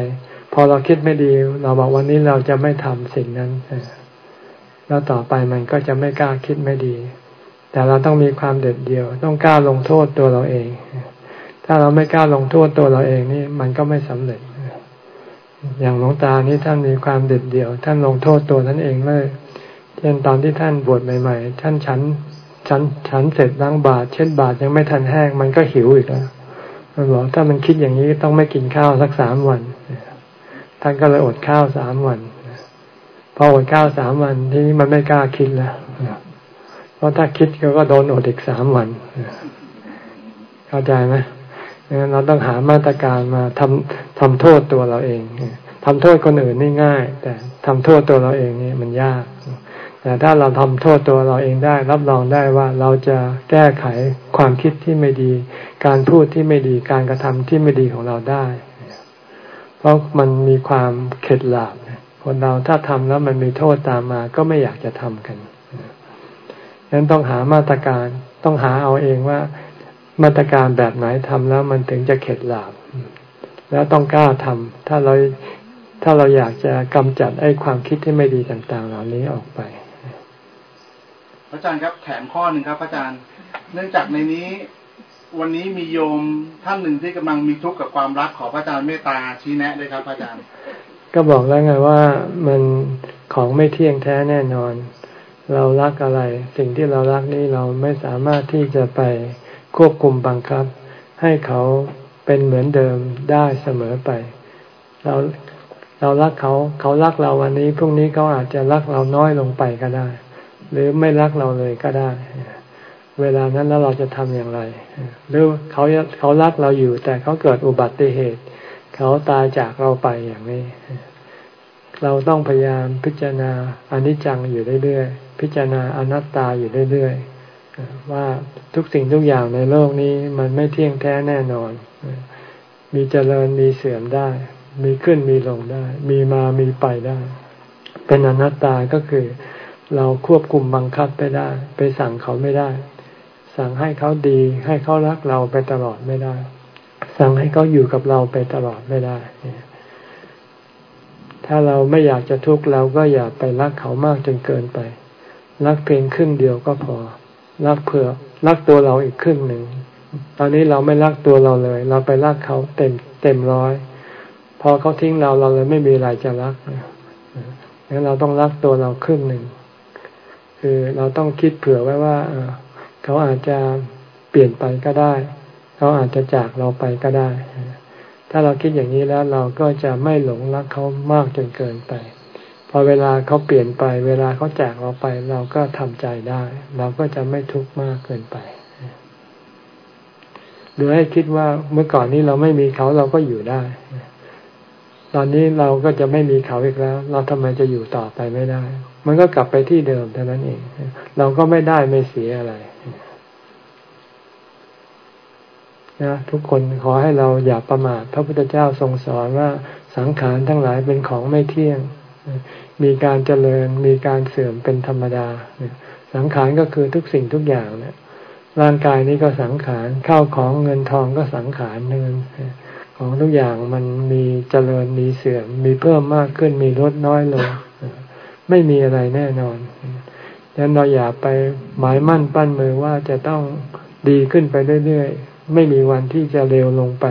[SPEAKER 1] พอเราคิดไม่ดี เราบอกวันนี้เราจะไม่ทำสิ่งนั้นแล้วต่อไปมันก็จะไม่กล้าคิดไม่ดี แต่เราต้องมีความเด็ดเดี่ยว ต้องกล้าลงโทษตัวเราเอง ถ้าเราไม่กล้าลงโทษตัวเราเองนี่มันก็ไม่สำเร็จ อย่างหลวงตานี้ท่านมีความเด็ดเดี่ยว ท่านลงโทษตัวท่านเองเลยเช่นตอนที่ท่านบวชใหม่ ๆ ท่านฉันฉันฉันเสร็จล้างบาตรเช่นบาตรยังไม่ทันแห้ง มันก็หิวอีกแล้วมันบอกถ้ามันคิดอย่างนี้ต้องไม่กินข้าวสักสามวัน ท่านก็เลยอดข้าวสามวันพออดข้าวสามวันทีนี้มันไม่กล้าคิดแล้วเพราะถ้าคิดก็โดนอดอีกสามวัน เข้าใจไหม เราต้องหามาตรการมาทำทำโทษตัวเราเองทำโทษคนอื่นนี่ง่าย แต่ทำโทษตัวเราเองนี่มันยาก แต่ถ้าเราทำโทษตัวเราเองได้ รับรองได้ว่าเราจะแก้ไขความคิดที่ไม่ดี การพูดที่ไม่ดีการกระทำที่ไม่ดีของเราได้ เพราะมันมีความเข็ดหลาบคนเราถ้าทำแล้วมันมีโทษตามมา ก็ไม่อยากจะทำกันฉะนั้นต้องหามาตรการต้องหาเอาเองว่า มาตรการแบบไหนทำแล้วมันถึงจะเข็ดหลาบ แล้วต้องกล้าทำถ้าเราถ้าเราอยากจะกำจัดไอ้ความคิดที่ไม่ดีต่าง ๆ เหล่านี้ออกไป
[SPEAKER 2] พระอาจารย์ครับแถมข้อหนึ่งครับพระอาจารย์ เนื่องจากในนี้วันนี้มีโยมท่านหนึ่งที่กำลังมีทุกข์กับความรักขอพระอาจารย์เมตตาชี้แนะด้วยครับพระอาจารย์
[SPEAKER 1] ก็บอกแล้วไงว่ามันของไม่เที่ยงแท้แน่นอน เรารักอะไร สิ่งที่เรารักนี้เราไม่สามารถที่จะไป ควบคุมบังคับ ให้เขาเป็นเหมือนเดิมได้เสมอไป เราเรารักเขา เขารักเราวันนี้พรุ่งนี้เขาอาจจะรักเราน้อยลงไปก็ได้ หรือไม่รักเราเลยก็ได้ เวลานั้นแล้วเราจะทำอย่างไร หรือเขาเขารักเราอยู่ แต่เขาเกิดอุบัติเหตุ เขาตายจากเราไปอย่างนี้ เราต้องพยายามพิจารณาอนิจจังอยู่เรื่อยๆพิจารณาอนัตตาอยู่เรื่อยๆ ว่าทุกสิ่งทุกอย่างในโลกนี้มันไม่เที่ยงแท้แน่นอน มีเจริญมีเสื่อมได้ มีขึ้นมีลงได้ มีมามีไปได้ เป็นอนัตตาก็คือ เราควบคุมบังคับไปได้ ไปสั่งเขาไม่ได้ สั่งให้เขาดี ให้เขารักเราไปตลอดไม่ได้ สั่งให้เขาอยู่กับเราไปตลอดไม่ได้ ถ้าเราไม่อยากจะทุกข์เราก็อย่าไปรักเขามากจนเกินไป รักเพียงครึ่งเดียวก็พอ รักเผื่อรักตัวเราอีกครึ่งหนึ่ง ตอนนี้เราไม่รักตัวเราเลย เราไปรักเขาเต็มเต็มร้อย พอเขาทิ้งเราเราเลยไม่มีอะไรจะรักงั้นเราต้องรักตัวเราครึ่งหนึ่ง คือเราต้องคิดเผื่อไว้ว่าเขาอาจจะเปลี่ยนไปก็ได้ เขาอาจจะจากเราไปก็ได้ ถ้าเราคิดอย่างนี้แล้วเราก็จะไม่หลงรักเขามากจนเกินไป พอเวลาเขาเปลี่ยนไป เวลาเขาแจกเราไป เราก็ทำใจได้ เราก็จะไม่ทุกข์มากเกินไปหรือให้คิดว่าเมื่อก่อนนี้เราไม่มีเขาเราก็อยู่ได้ ตอนนี้เราก็จะไม่มีเขาอีกแล้ว เราทำไมจะอยู่ต่อไปไม่ได้ มันก็กลับไปที่เดิมเท่านั้นเอง เราก็ไม่ได้ไม่เสียอะไรนะทุกคนขอให้เราอย่าประมาทพระพุทธเจ้าทรงสอนว่าสังขารทั้งหลายเป็นของไม่เที่ยง มีการเจริญมีการเสื่อมเป็นธรรมดา สังขารก็คือทุกสิ่งทุกอย่างเนี่ยร่างกายนี้ก็สังขารข้าวของเงินทองก็สังขารเงินของทุกอย่างมันมีเจริญมีเสื่อม มีเพิ่มมากขึ้นมีลดน้อยลง ไม่มีอะไรแน่นอนดังนั้นเราอย่าไปหมายมั่นปั้นมือว่าจะต้องดีขึ้นไปเรื่อยๆ ไม่มีวันที่จะเร็วลงไป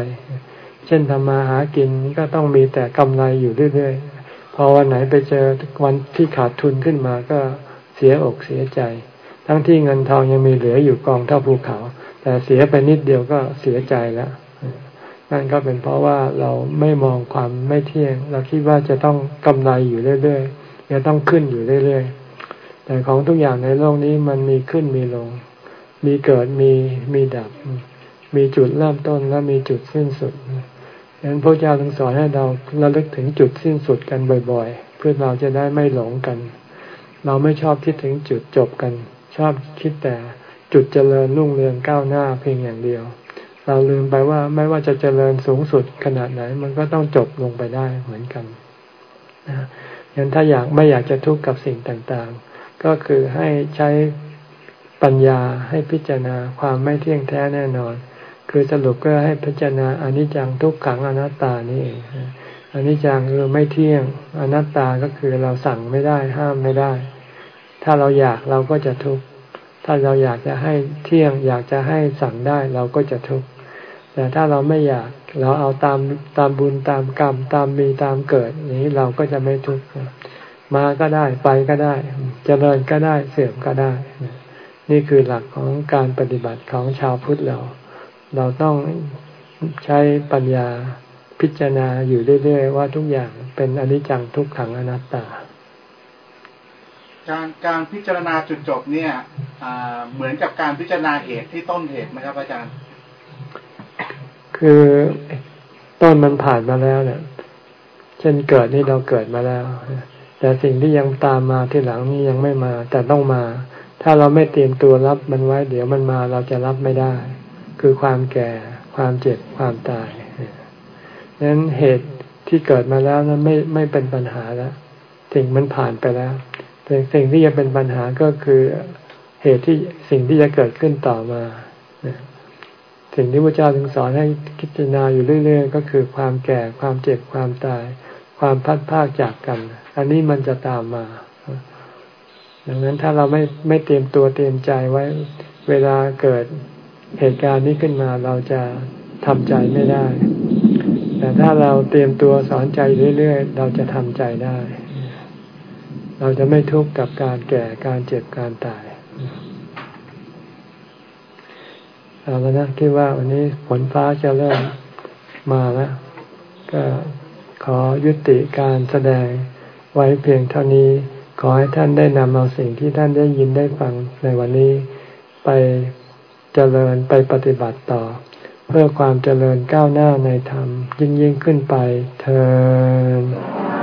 [SPEAKER 1] เช่นทำมาหากินก็ต้องมีแต่กำไรอยู่เรื่อยๆ อวันไหนไปเจอวันที่ขาดทุนขึ้นมาก็เสียอกเสียใจ ทั้งที่เงินทองยังมีเหลืออยู่กองเท่าภูเขา แต่เสียไปนิดเดียวก็เสียใจแล้วนั่นก็เป็นเพราะว่าเราไม่มองความไม่เที่ยง เราคิดว่าจะต้องกำไรอยู่เรื่อยๆจะต้องขึ้นอยู่เรื่อยๆ แต่ของทุกอย่างในโลกนี้มันมีขึ้นมีลง มีเกิดมีมีดับ มีจุดเริ่มต้นและมีจุดสิ้นสุด ดังนั้นพระเจ้าถึงสอนให้เราระลึกถึงจุดสิ้นสุดกันบ่อยๆ เพื่อเราจะได้ไม่หลงกัน เราไม่ชอบคิดถึงจุดจบกัน ชอบคิดแต่จุดเจริญรุ่งเรืองก้าวหน้าเพียงอย่างเดียว เราลืมไปว่าไม่ว่าจะเจริญสูงสุดขนาดไหน มันก็ต้องจบลงไปได้เหมือนกันนะยันถ้าอยากไม่อยากจะทุกข์กับสิ่งต่างๆ ก็คือให้ใช้ปัญญาให้พิจารณาความไม่เที่ยงแท้แน่นอน คือสรุปก็ให้พิจารณาอนิจจังทุกขังอนัตตานี่เองอนิจจังคือไม่เที่ยงอนัตตาก็คือเราสั่งไม่ได้ห้ามไม่ได้ ถ้าเราอยากเราก็จะทุกข์ถ้าเราอยากจะให้เที่ยง อยากจะให้สั่งได้เราก็จะทุกข์แต่ถ้าเราไม่อยากเราเอาตามตามบุญตามกรรม ตามมีตามเกิดนี้เราก็จะไม่ทุกข์มาก็ได้ไปก็ได้จเจริญก็ได้เสื่อมก็ได้ นี่คือหลักของการปฏิบัติของชาวพุทธเรา เราต้องใช้ปัญญาพิจารณาอยู่เรื่อยๆว่าทุกอย่างเป็นอนิจจังทุกขังอนัตตา
[SPEAKER 2] การการพิจารณาจุดจบเนี่ยเหมือนกับการพิจารณาเหตุที่ต้นเหตุไหมครับอาจารย์
[SPEAKER 1] คือต้นมันผ่านมาแล้วเนี่ยเช่นเกิดนี่เราเกิดมาแล้ว แต่สิ่งที่ยังตามมาที่หลังนี่ยังไม่มา แต่ต้องมา ถ้าเราไม่เตรียมตัวรับมันไว้ เดี๋ยวมันมาเราจะรับไม่ได้ คือความแก่ ความเจ็บ ความตายนั้นเหตุที่เกิดมาแล้วนั้นไม่ไม่เป็นปัญหาแล้วสิ่งมันผ่านไปแล้วแต่สิ่งที่จะเป็นปัญหาก็คือเหตุที่สิ่งที่จะเกิดขึ้นต่อมา สิ่งที่พระเจ้าถึงสอนให้คิดนาอยู่เรื่อย ๆ ก็คือความแก่ ความเจ็บ ความตาย ความพัดพากจากกัน อันนี้มันจะตามมา ดังนั้นถ้าเราไม่ไม่เตรียมตัวเตรียมใจไว้ เวลาเกิด เหตุการณ์นี้ขึ้นมาเราจะทำใจไม่ได้ แต่ถ้าเราเตรียมตัวสอนใจเรื่อยๆ เราจะทำใจได้ เราจะไม่ทุกข์กับการแก่การเจ็บการตายเอาแล้วนะคิดว่าวันนี้ฝนฟ้าจะเริ่มมาแล้วก็ขอยุติการแสดงไว้เพียงเท่านี้ ขอให้ท่านได้นำเอาสิ่งที่ท่านได้ยินได้ฟังในวันนี้ไป จริญไปปฏิบัติต่อ เพื่อความเจริญก้าวหน้าในธรรมยิ่งยิ่งขึ้นไปเธอ